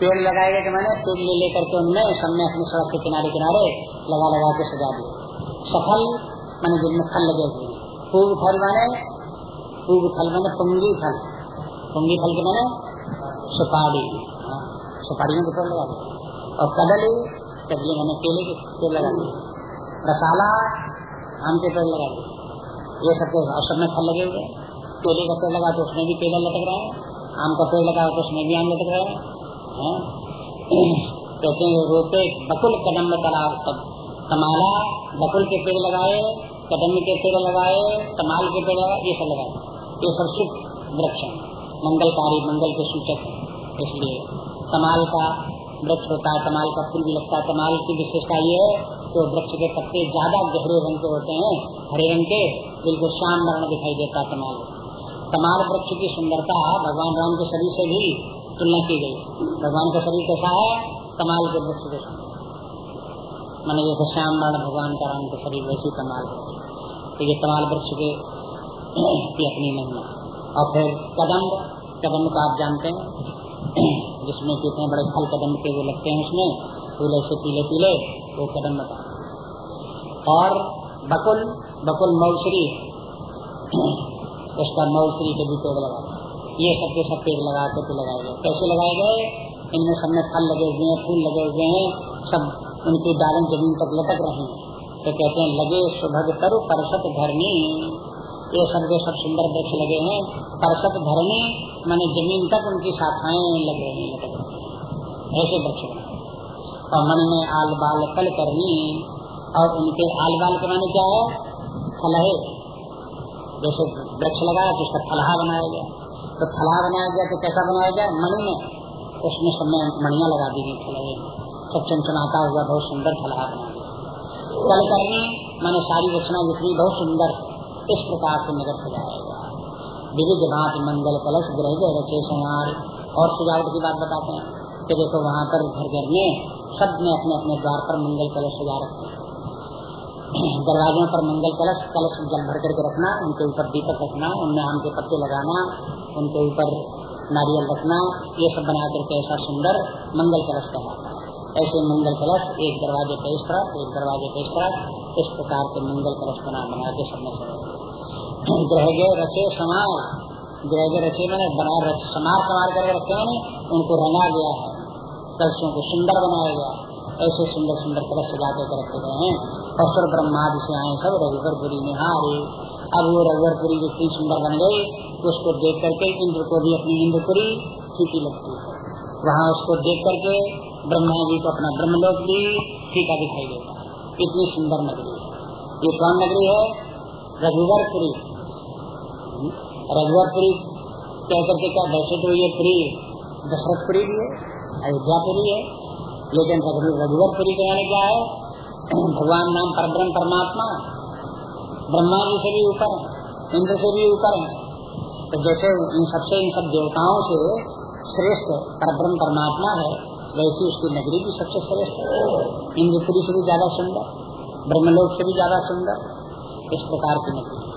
[SPEAKER 1] पेड़ लगाए गए तो मैंने पेड़ ले लेकर के उनमें, सबने अपने सड़क के किनारे किनारे लगा लगा के सजा दिए। सफल, मैंने जिनमें फल लगे हुए पूग फल माने पूग फल मैंने पुंगी फल। पुंगी फल के मैंने सुपारी सुपारियों के पेड़ लगा और कदली कदली मैंने केले के पेड़ लगा दिए रसाला आम के पेड़ लगा दिए ये सब और सब में फल लगे हुए केले का पेड़ लगा तो उसमें भी केला लटक रहे हैं आम का पेड़ लगा तो उसमें भी आम लटक रहे हैं। कहते हैं रोपे बकुल कदम में तालाब कमाला बकुल के पेड़ लगाए कदम के पेड़ लगाए कमाल के पेड़ लगाए ये सब लगाए ये सब शुभ वृक्ष है मंगलकारी मंगल के सूचक है। इसलिए कमाल का वृक्ष होता है, कमाल का फूल भी लगता है, कमाल की विशेषता ये है तो वृक्ष के पत्ते ज़्यादा गहरे रंग के होते हैं, हरे रंग के, बिल्कुल शाम वर्ण दिखाई देता है कमाल कमाल वृक्ष की सुंदरता भगवान राम के शरीर से भी तुलना की गई। भगवान का शरीर कैसा है? कमाल के वृक्ष के मैंने जैसे श्याम वर्ण भगवान का राम का शरीर, वैसी कमाल तो ये कमाल वृक्ष की अपनी महिमा। और फिर कदम कदम का आप जानते हैं। जिसमें कितने बड़े फल कदम के वो लगते हैं उसमें, फूल ऐसे पीले पीले वो कदम बता और बकुल बकुल मौसरी उसका मौसरी के भी पेड़ लगा ये सब के सब पेड़ लगा के लगाए गए। कैसे लगाए गए? इनमें सब में फल लगे हुए हैं, फूल लगे हुए हैं, सब उनकी डालन ज़मीन तक लटक रहे हैं। तो कहते हैं, लगे सुभग तरु परसत धरनी ये सब जो सब सुंदर वृक्ष लगे हैं। परसत धरनी माने ज़मीन तक उनकी शाखाएँ लग रही ऐसे वृक्ष और मन में आल बाल कल करनी, और उनके आल बाल के माने क्या है? फलहे जैसे वृक्ष लगाया तो उसका फलहा बनाया गया। तो फलहा बनाया गया तो कैसा बनाया गया? मणि में। उसमें सब मणिया लगा दी गई फलहे सब चमचमाता हुआ बहुत सुंदर फलहा बना दिया। कल करनी, मैंने सारी रचना जितनी बहुत सुंदर, इस प्रकार से नगर सजाएगा विविध भांति मंगल कलश ग्रह रचे संहार और सजावट की बात बताते हैं कि देखो वहाँ पर घर घर में सबने अपने अपने द्वार पर मंगल कलश सजा रखे दरवाजों पर मंगल कलश कलश जल भर करके रखना, उनके ऊपर दीपक रखना, उनमें आम के पत्ते लगाना, उनके ऊपर नारियल रखना, ये सब बना करके ऐसा सुंदर मंगल कलश कहलाता ऐसे मंगल कलश एक दरवाजे पे इस तरह, एक दरवाजे पे इस तरह, इस प्रकार के मंगल कलश बना बना के सबने ग्रह रचे समार। ग्रह रचे मैंने बना रच, समार समार करके रखे मैंने उनको रंगा गया है। कलशों को सुंदर बनाया गया ऐसे सुंदर सुंदर कलश सजा के रखे गए हैं। और ब्रह्मा ब्रह्मादि से आए सब रघुवरपुरी में हारे अब वो रघुवरपुरी जितनी सुंदर बन गई, उसको देख करके इंद्र को भी अपनी इंद्रपुरी फीकी लगती है। वहाँ उसको देख करके ब्रह्मा जी को अपना ब्रह्मलोक भी फीका दिखाई देता है। इतनी सुंदर नगरी ये कौन नगरी है? रघुवरपुरी। रघुवरपुरी कह करके क्या वैसे तो ये पुरी दशरथपुरी भी है अयोध्यापुरी है, लेकिन रघुवरपुरी के यानी क्या है? भगवान नाम परब्रह्म परमात्मा, ब्रह्मा जी से भी ऊपर है, इंद्र से भी ऊपर है। तो जैसे इन सबसे, इन सब देवताओं से श्रेष्ठ परब्रह्म परमात्मा है, वैसी उसकी नगरी भी सबसे श्रेष्ठ है। इंद्रपुरी से भी ज़्यादा सुंदर, ब्रह्मलोक से भी ज़्यादा सुंदर, इस प्रकार की नगरी।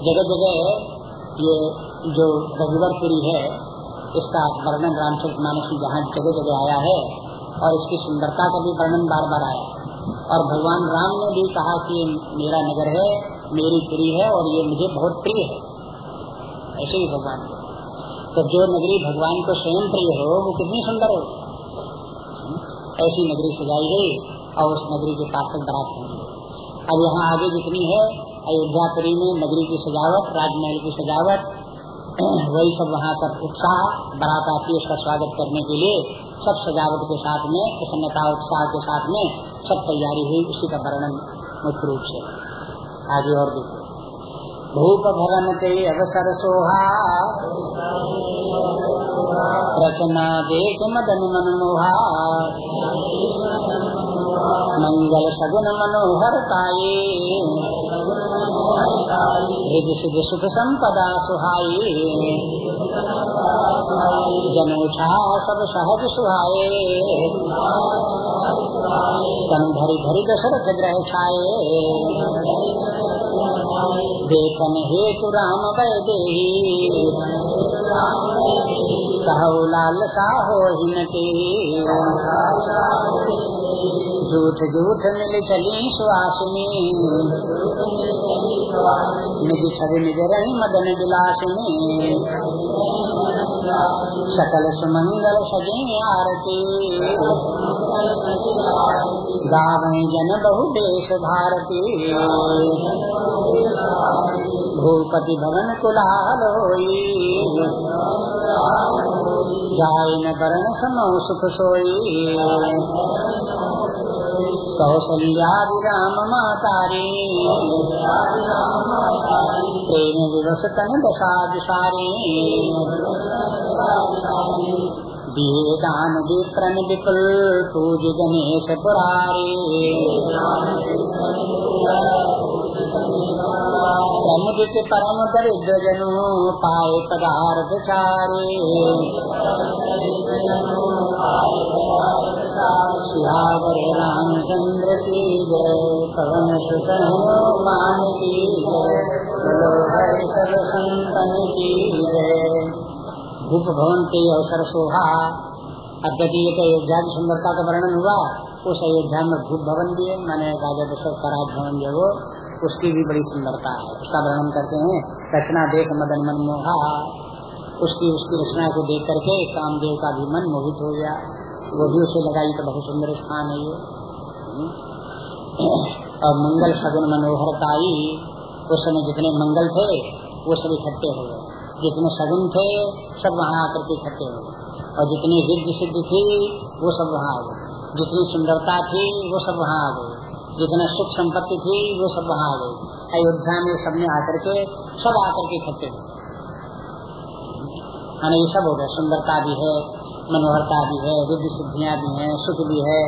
[SPEAKER 1] जगह जगह ये जो रघुवरपुरी है, इसका वर्णन रामचरित मानस में जहाँ जगह जगह आया है, और इसकी सुंदरता का भी वर्णन बार बार आया और भगवान राम ने भी कहा कि मेरा नगर है, मेरी पुरी है, और ये मुझे बहुत प्रिय है। ऐसे ही भगवान तो जो नगरी भगवान को स्वयं प्रिय हो, वो कितनी सुंदर हो। ऐसी नगरी सजाई गई, और उस नगरी के पास तक बारात पहुँची अब यहाँ आगे जितनी है अयोध्यापुरी में नगरी की सजावट, राजमहल की सजावट, वही सब वहाँ पर उत्साह, बारात आती है उसका स्वागत करने के लिए, सब सजावट के साथ में, प्रसन्नता उत्साह के साथ में सब तैयारी हुई, उसी का वर्णन मुख्य रूप से। आगे और देखो। भूप भवन ते अवसर सोहा, रचना देख मदन मन मोहा मंगल सगुन मनोहर ताये हृदय सिद्ध सुख संपदा सुहाई जनोछा सब सहज सुहाये तन धरी धरी दशरथ ग्रह छाये। देखन हेतु राम वै दे कहु लाल साहो हिनते झूठ झूठ मिल चली सुहासिनी। निज छवि निज रही मदन विलासिनी सकल सुमंगल सजे आरती गावे जन बहु देश भारती भूपति भवन कुलाल होई जाय न बरण समो सुख सोई कौशल्या विराम मातारी प्रेम विवश तन दशा विसारी दिए दान विप्रन विपुल पूज गणेश पुरारी। समुदित परम दरिद्र जनु पाए पदार्थ चारे। रामचंद्र की जय पवन सुत की जय संतन की जय भूप भवन के अवसर शोभा अद्वितीय के अयोध्या की सुंदरता का वर्णन हुआ उस अयोध्या में भूप भवन भी है मैंने राजा दशरथ का राज भवन जो वो उसकी भी बड़ी सुंदरता है। उसका वर्णन करते हैं, रचना देख मदन मन मोहा। उसकी उसकी रचना को देख करके कामदेव का भी मन मोहित हो गया। वो भी उसे लगाई तो बहुत सुंदर स्थान है ये और मंगल सगुन मनोहर मनोहरताई, उस समय जितने मंगल थे, वो सब इकट्ठे हो गए। जितने सगुन थे, सब वहाँ आकर के इकट्ठे हो गए। और जितनी विद्य सिद्ध थी, वो सब वहाँ आ गए। जितनी सुंदरता थी, वो सब वहाँ आ गई। जितना सुख संपत्ति थी, वो सब वहाँ आ गई। अयोध्या में सबने आकर के, सब आकर के इकट्ठे हाँ ये सब हो गए। सुंदरता भी है मनोहरता भी है विधि सिद्धियाँ भी हैं, सुख भी है,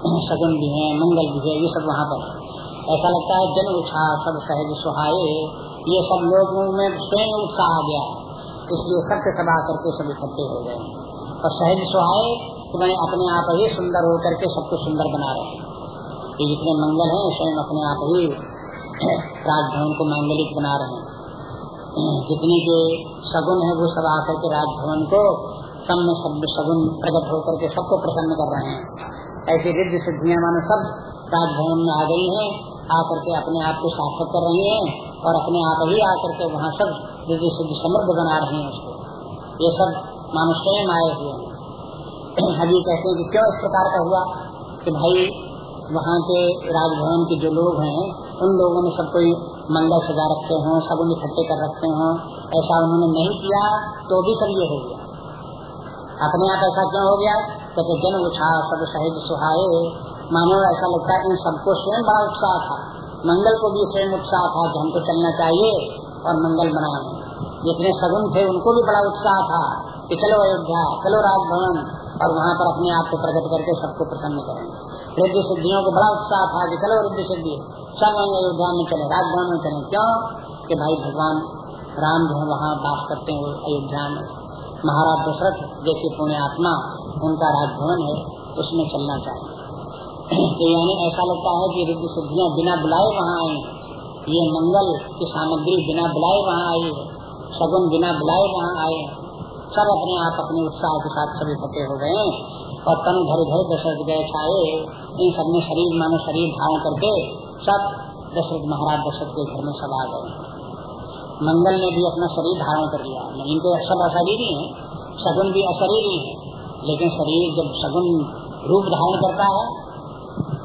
[SPEAKER 1] सगुन भी है, मंगल भी है, ये सब वहाँ पर है। ऐसा लगता है जन उत्साह सब सहज सुहाये ये सब लोगों में स्वयं उत्साह आ गया। इसलिए सत्य सब करके सब इकट्ठे हो गए और सहज सुहाये तो मैंने अपने आप ही सुंदर होकर के सबको सुंदर बना रहे हैं। जितने मंगल हैं, स्वयं अपने आप ही राजभवन को मांगलिक बना रहे हैं। जितने के सगुन है, वो सब आकर के राजभवन को सब में सब सगुन प्रकट होकर के सबको प्रसन्न कर रहे हैं। ऐसी रिद्ध सिद्धियाँ मानो सब राजभवन में आ गई हैं, आकर के अपने आप को सार्थक कर रही हैं और अपने आप ही आकर के वहाँ सब रिद्ध सिद्ध समृद्ध बना रहे हैं उसको। ये सब मानो स्वयं आए हुए हैं। अभी कहते हैं कि क्यों इस प्रकार का हुआ कि भाई वहाँ के राजभवन के जो लोग हैं, उन लोगों ने सब कोई मंगल सजा रखे हों, सब उन्हें इकट्ठे कर रखे हों। ऐसा उन्होंने नहीं किया तो भी सब ये हो गया। अपने आप ऐसा क्यों हो गया? कहते, जन उत्साह सब सहज सुहाये मानो ऐसा लगता है इन सबको स्वयं बड़ा उत्साह था। मंगल को भी स्वयं उत्साह था कि हमको चलना चाहिए और मंगल बनाए जितने सगुन थे, उनको भी बड़ा उत्साह था कि चलो अयोध्या, चलो राजभवन और वहाँ पर अपने आप को प्रकट करके सबको प्रसन्न करेंगे रिद्धि सिद्धियों को बड़ा उत्साह था कि चलो रिद्धि सिद्धि सब वहीं अयोध्या में चले, राजभवन में चले। क्यों? कि भाई भगवान राम जो वहाँ बास करते हैं अयोध्या में। महाराज दशरथ जैसे पुण्य आत्मा उनका राजभवन है, उसमें चलना चाहिए तो यानी ऐसा लगता है कि रिद्धि सिद्धियाँ बिना बुलाए वहाँ आई ये मंगल की सामग्री बिना बुलाए वहाँ आई है। सगुन बिना बुलाए वहाँ आए सब अपने आप अपने उत्साह के साथ सभी इकट्ठे हो गए और तन भर भर दशरथ गए छाए। इन सबने शरीर मानो शरीर धारण करके सब दशरथ, महाराज दशरथ के घर में सब आ गए मंगल ने भी अपना शरीर धारण कर लिया। इनके सब अशरीर ही है सगुन भी अशरीर ही लेकिन शरीर जब सगुन रूप धारण करता है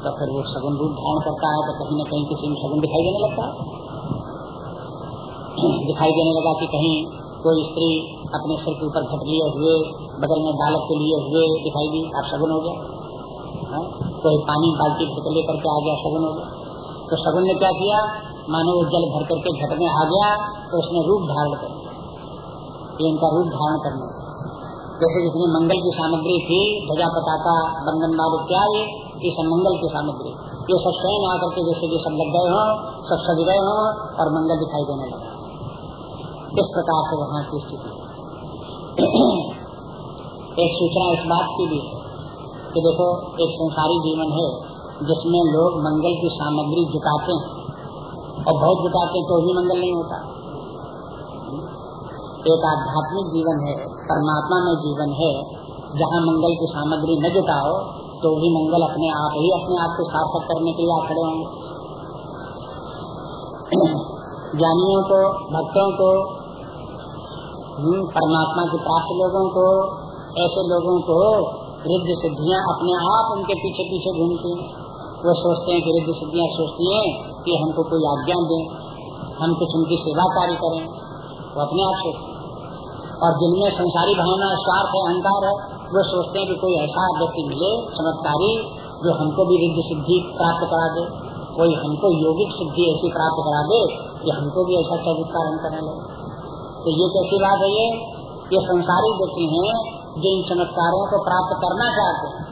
[SPEAKER 1] तो फिर वो सगुन रूप धारण करता है तो कहीं न कहीं किसी में सगुन दिखाई देने लगता दिखाई देने लगा कि कहीं कोई स्त्री अपने सिर के ऊपर घट लिए हुए, बगल में बालक के लिए हुए दिखाई दी, आप सगुन हो गया हाँ? कोई पानी बाल्टी लेकर के आ गया सगुन हो गया। तो सगुन ने क्या किया? मानो वो जल भर करके घट में आ गया तो उसने रूप धारण कर लिया। ये इनका रूप धारण करने। जैसे जितनी मंगल की सामग्री थी ध्वजा पताका बंधन बाल इत्यादि, ये सब मंगल की सामग्री। ये सब स्वयं आकर के जैसे कि सब लग गए हों, सब सज गए हों, और मंगल दिखाई देने लगा। इस प्रकार से वहाँ की स्थिति। एक सूचना इस बात की भी है कि देखो, एक संसारी जीवन है, जिसमें लोग मंगल की सामग्री जुटाते हैं। और बहुत जुटाते तो भी मंगल नहीं होता। एक आध्यात्मिक जीवन है परमात्मा में जीवन है जहाँ मंगल की सामग्री न जुटाओ तो भी मंगल अपने आप ही अपने आप को सार्थक करने के लिए खड़े होंगे। ज्ञानियों को भक्तों को हम्म, परमात्मा के प्राप्त लोगों को ऐसे लोगों को रिद्ध सिद्धियाँ अपने आप उनके पीछे पीछे घूमती हैं। वो सोचते हैं कि रिद्ध सिद्धियाँ सोचती हैं कि हमको कोई आज्ञा दें, हम कुछ उनकी सेवा कार्य करें, वो अपने आप सोचते और जिनमें संसारी भावना स्वार्थ है, अहंकार है, वो सोचते हैं कि कोई ऐसा व्यक्ति मिले, चमत्कारी, जो हमको भी रिद्ध सिद्धि प्राप्त करा दे। कोई हमको योगिक सिद्धि ऐसी प्राप्त करा दे कि हमको भी ऐसा चमत्कार हम करने लगे। तो ये कैसी बात है ये? ये संसारी व्यक्ति हैं, जो इन चमत्कारों को प्राप्त करना चाहते हैं।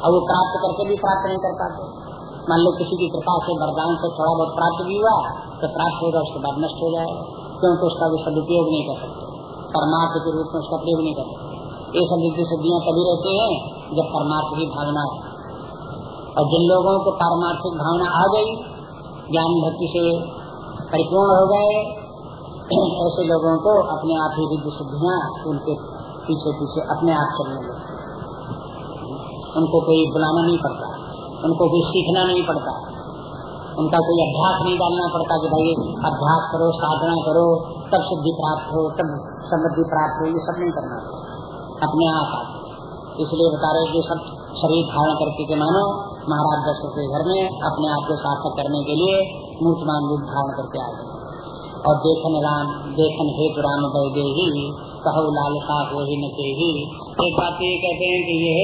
[SPEAKER 1] और वो प्राप्त करके भी प्राप्त नहीं कर पाते। मान लो किसी की कृपा से वरदान से थोड़ा बहुत प्राप्त भी हुआ तो प्राप्त होगा, उसके बाद नष्ट हो जाएगा। क्योंकि उसका भी सदुपयोग नहीं कर सकते। परमार्थ के रूप में उसका प्रयोग नहीं कर सकते। ये सब सिद्धियाँ तभी रहती है, जब परमार्थ की भावना है। और जिन लोगों को पारमार्थिक भावना आ गई, ज्ञान भक्ति से परिपूर्ण हो गए, ऐसे लोगों को अपने आप ही युद्ध सिद्धियाँ उनके पीछे पीछे अपने आप चलने लगती उनको कोई बुलाना नहीं पड़ता। उनको कोई सीखना नहीं पड़ता। उनका कोई अभ्यास नहीं डालना पड़ता कि भाई, अभ्यास करो, साधना करो, तब सिद्धि प्राप्त हो, तब समृद्धि प्राप्त हो, ये सब नहीं करना अपने आप इसलिए बता रहे कि सब शरीर धारण करके के मानो, महाराज दशरथ के घर में अपने आप को सार्थक करने के लिए मूर्तमान रूप धारण करके आ गए और देखन राम, देखन हेतु राम दे ही, कहो लालसा हो ही न ही एक बात तो ये कहते हैं कि ये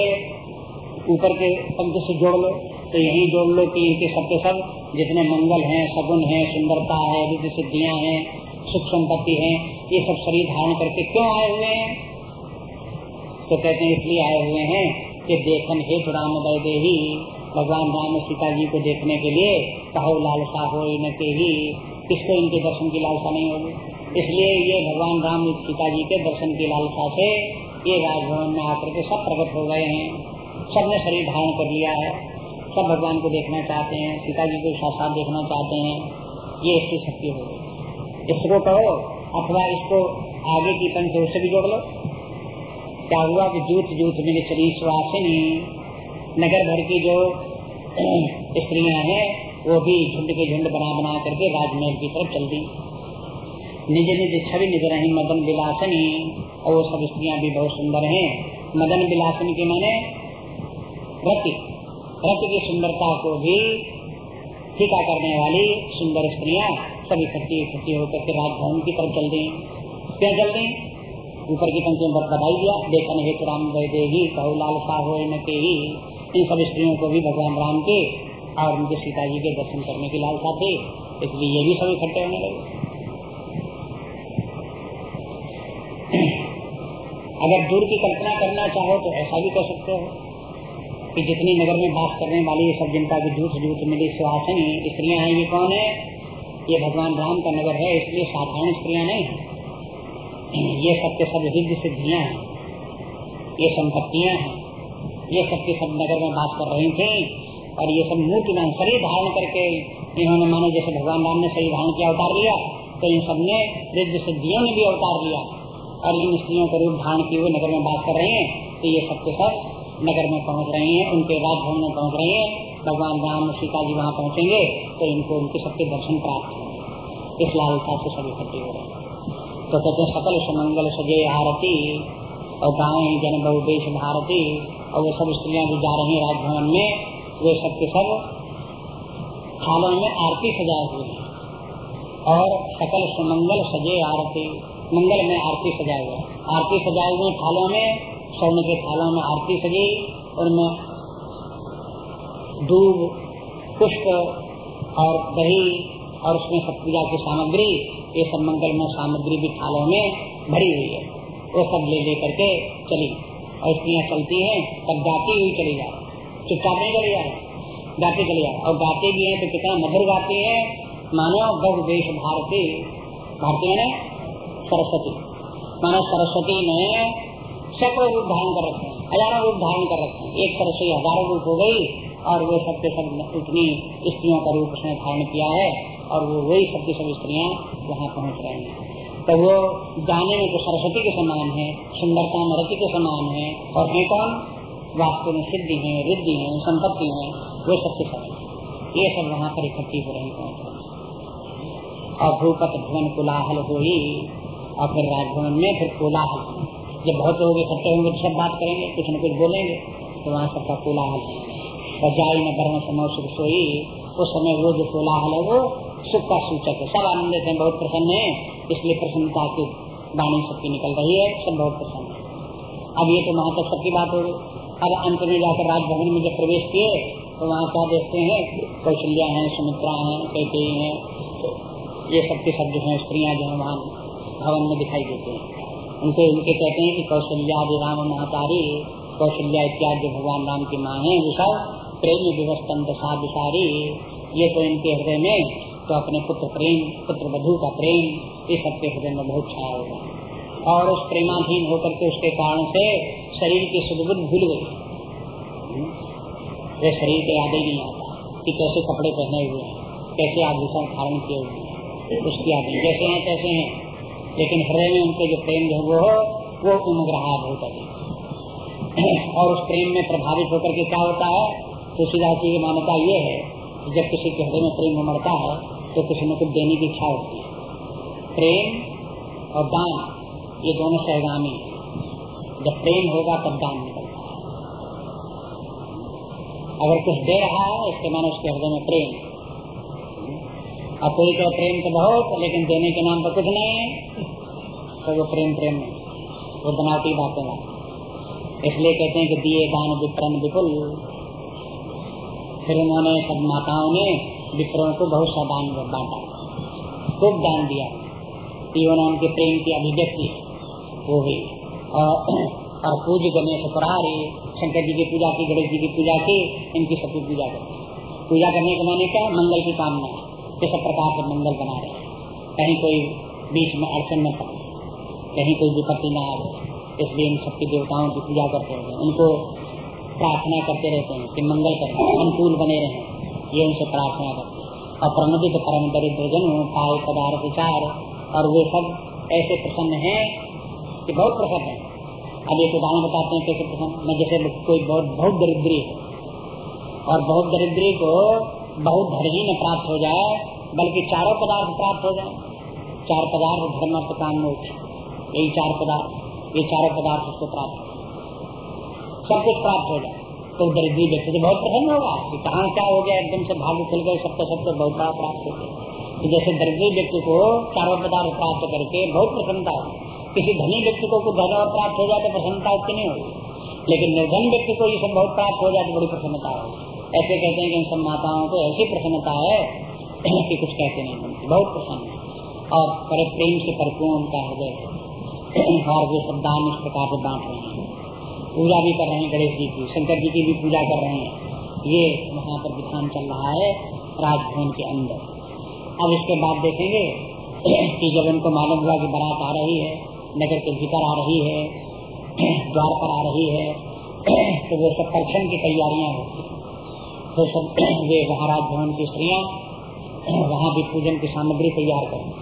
[SPEAKER 1] ऊपर के पंख से जोड़ लो। तो यही जोड़ लो कि इनके सब सब, जितने मंगल हैं सगुन है, सुंदरता है, विधि सिद्धियाँ हैं, सुख संपत्ति है, ये सब शरीर धारण करके क्यों आए हुए हैं? तो कहते हैं, इसलिए आए हुए हैं कि देखन हेतु राम दे भगवान राम सीता जी को देखने के लिए कहो, लालसा हो न के ही किसको इनके दर्शन की लालसा नहीं होगी। इसलिए ये भगवान राम सीता जी के दर्शन की लालसा से ये राजभवन में आकर के सब प्रकट हो गए हैं। सबने शरीर धारण कर लिया है। सब भगवान को देखना चाहते हैं सीता जी को साथ देखना चाहते हैं, ये इसकी शक्ति हो गई। इसको कहो, अथवा इसको आगे की पंच से भी जोड़ लो। क्या हुआ कि जूत जूत मिल चली सुहासिनी नगर भर की जो स्त्रियाँ हैं, वो भी झुंड के झुंड बना बना करके राजमहल की तरफ़ चल दी। निज निज छवि निज रही मदन बिलासनी, और वो सब स्त्रियाँ भी बहुत सुंदर हैं। मदन बिलासनी के माने रति। रति की सुंदरता को भी फीका करने वाली सुंदर स्त्रियाँ सब इकट्ठी इकट्ठी होकर के राजभवन की तरफ़ चल दी क्या चल दी ऊपर की पंक्ति में बताई दिया। देखन हेतु राम देवी, कहू लाल हो के ही इन सब स्त्रियों को भी भगवान राम के और उनके सीता जी के दर्शन करने की लालसा थी। इसलिए ये भी सब इकट्ठे होने लगे। अगर दूर की कल्पना करना चाहो तो ऐसा भी कर सकते हो। कि जितनी नगर में बात करने वाली ये सब जिनका भी जूठ जूठ मिली सुहासनी, स्त्रियाँ हैं, ये कौन है? ये भगवान राम का नगर है, इसलिए साधारण स्त्रियाँ नहीं ये सब के सब रिद्ध सिद्धियाँ हैं। ये संपत्तियाँ हैं। ये सब के सब नगर में बात कर रही थी, और ये सब मूर्ति शरीर धारण करके इन्होंने मानो जैसे भगवान राम ने शरीर धारण किया अवतार लिया तो इन सबने रिद्ध सिद्धियों ने भी अवतार लिया। और इन स्त्रियों का रूप धारण किए हुए नगर में बात कर रहे हैं तो ये सब के सब नगर में पहुँच रहे हैं, उनके राजभवन में पहुँच रहे हैं, भगवान राम सीता जी वहाँ पहुँचेंगे तो इनको, उनके सबके दर्शन प्राप्त होंगे। इस लालसा से सब इकट्ठे हो रहे हैं। तो कहते सकल सुमंगल सजे आरती, और गाँव ही जन बहुदेश भारती, और वो सब स्त्रियाँ जो जा रही है राजभवन में, वे सब के सब थालों में आरती सजाए हुए हैं। और सकल सुमंगल सजे आरती, मंगल में आरती सजाए हुए आरती सजाए हुए थालों में स्वर्ण के थालों में आरती सजी उनमें दूब पुष्प और दही और उसमें सब पूजा की सामग्री, ये सब मंगल में सामग्री भी थालों में भरी हुई है। वो सब ले ले करके चली। और स्त्रियाँ चलती हैं, तब गाती हुई चली जा। चुपचाप नहीं चली जा गाती चली जा और गाती भी है तो कितना मधुर गाती है। मानो गज देश भारती भारतीय ने सरस्वती। मानो सरस्वती ने सैकड़ों रूप धारण कर रखे हैं, हज़ारों रूप धारण कर रखे हैं। एक से हज़ारों रूप हो गई और वो सबके सब इतनी स्त्रियों का रूप उसने धारण किया है और वो वही सबके सब स्त्रियाँ वहाँ पहुँच रही हैं। तो वो जाने में तो सरस्वती के समान है सुंदरता में रति के समान है और है कौन? वास्तव में सिद्धि है, रिद्धि है, संपत्ति है, वो सबके सब ये सब वहाँ पर इकट्ठी हो रही रही और भूपत भवन कोलाहल हो ही और फिर राजभवन में फिर कोलाहल जब बहुत लोग इकट्ठे होंगे तो सब बात करेंगे, कुछ न कुछ बोलेंगे तो वहाँ सबका कोलाहल रजाई में गर्म समय सुख सोई, उस समय वो जो कोलाहल है, वो सुख का सूचक है। सब आनंदित है, बहुत प्रसन्न है, इसलिए प्रसन्नता की वाणी सबकी निकल रही है, सब बहुत प्रसन्न है। अब ये तो वहाँ तक सबकी बात हो गई। अब अंत में जाकर राजभवन में जब प्रवेश किए तो वहाँ क्या देखते हैं, कौशल्या है, सुमित्रा है कैके है ये सबके सब जो है, स्त्रियाँ जो है, वहाँ भवन में दिखाई देते हैं। उनके उनके कहते हैं कि कौशल्या राम महातारी कौशल्या इत्यादि भगवान राम की माँ है वो सब प्रेम विवस्तम दशा विसारी ये तो इनके हृदय में तो अपने पुत्र प्रेम, पुत्र वधु का प्रेम, ये सबके हृदय में बहुत छाया हुआ और उस प्रेमाधीन होकर के उसके कारण से शरीर की सुदबुद्ध भूल गई। वे शरीर के याद ही नहीं आता, कि कैसे कपड़े पहने हुए हैं, कैसे आभूषण धारण किए हुए हैं, उसकी याद जैसे हैं, तैसे हैं। लेकिन हृदय में उनके जो प्रेम जो वो हो, वो उमग रहा बहुत अधिक और उस प्रेम में प्रभावित होकर के क्या होता है? तुलसीदास जी की मान्यता ये है कि जब किसी के हृदय में प्रेम उमड़ता है तो किसी ने कुछ देने की इच्छा होती है। प्रेम और दान, ये दोनों सहगामी जब प्रेम होगा, तब दान निकलता है। अगर कुछ दे रहा है, इसके मानो उसके हृदय में प्रेम। अब कोई कहे प्रेम तो बहुत, लेकिन देने के नाम पर कुछ नहीं। है तो वो प्रेम प्रेम वो बनावटी बातें इसलिए कहते हैं कि दिए दान विप्रन विपुल। फिर उन्होंने सब माताओं ने विप्रों को बहुत सा दान बांटा। खूब दान दिया। उनके प्रेम की अभिव्यक्ति वो हुई। और पूज गणेश पुरारी, शंकर जी की पूजा की, गणेश जी की पूजा की, इनकी सबकी पूजा करती पूजा करने के माने क्या? मंगल की कामना कि। सब प्रकार से मंगल बना रहे कहीं कोई बीच में अड़चन न पड़े, कहीं कोई विपत्ति न आए। इसलिए इन सबके देवताओं की पूजा करते हैं। उनको प्रार्थना करते रहते हैं कि मंगल करें, अनुकूल बने रहे। ये उनसे प्रार्थना करते हैं। और प्रमुदित परम दरिद्र जन पाए पदार्थ विचार, और वे सब ऐसे प्रसन्न हैं कि बहुत प्रसन्न है। अब एक उदाहरण बताते हैं कैसे प्रसन्न मैं जैसे कोई बहुत बहुत दरिद्री है। और बहुत दरिद्री को बहुत धर्मी न प्राप्त हो जाए, बल्कि चारों पदार्थ प्राप्त हो जाए। चार पदार्थ धर्म अर्थ काम मोक्ष यही चार पदार्थ, ये चारों पदार्थ उसको प्राप्त सब कुछ प्राप्त हो जाए। तो दरिद्री व्यक्ति से बहुत प्रसन्न होगा। कि कहाँ क्या हो गया, एकदम से भाग्य खुल गए सबका सबको बहुत बड़ा प्राप्त हो गया। तो जैसे दरिद्री व्यक्ति को चारों पदार्थ प्राप्त करके बहुत प्रसन्नता हो किसी धनी व्यक्ति को कुछ धन प्राप्त हो जाए तो प्रसन्नता उतनी नहीं होगी। लेकिन निर्धन व्यक्ति को ये सब बहुत प्राप्त हो जाए तो बड़ी प्रसन्नता होगी। ऐसे कहते हैं कि इन सब माताओं को ऐसी प्रसन्नता है कि कुछ कहते नहीं बनती बहुत प्रसन्न है। और बड़े प्रेम से परिपूर्ण उनका हृदय और वे सब दान इस प्रकार से बांट रहे हैं। पूजा भी कर रहे हैं गणेश जी की। शंकर जी की भी पूजा कर रहे हैं। ये वहाँ पर विधान चल रहा है राजभवन के अंदर। अब इसके बाद देखेंगे कि जब उनको मालूम हुआ कि बारात आ रही है, नगर के भीतर आ रही है, द्वार पर आ रही है तो वो सब परीक्षण की तैयारियाँ होती तो सब वे वहाँ राजभवन की स्त्रियाँ वहाँ भी पूजन की सामग्री तैयार करती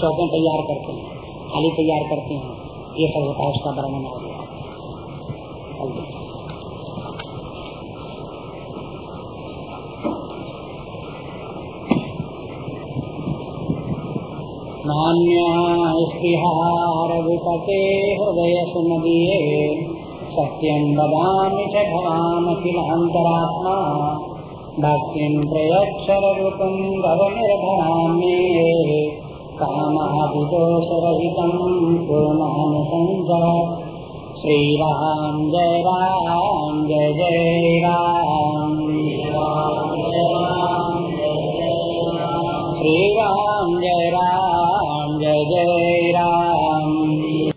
[SPEAKER 1] चौकें तैयार करती हैं, थाली तैयार करती हैं। ये सब होता है उसका वर्णन हो गया हृदय सुमदीये सत्यं वदामि च भवामखिलान्तरात्मा भक्तिं प्रयक्षररूपं गवनिर्भरामि कामाभिदोषरहितं पूर्णानुसञ्च श्री राम जय राम, जय जय राम। जय जय राम जय जय श्री राम जय राम, जय जय राम।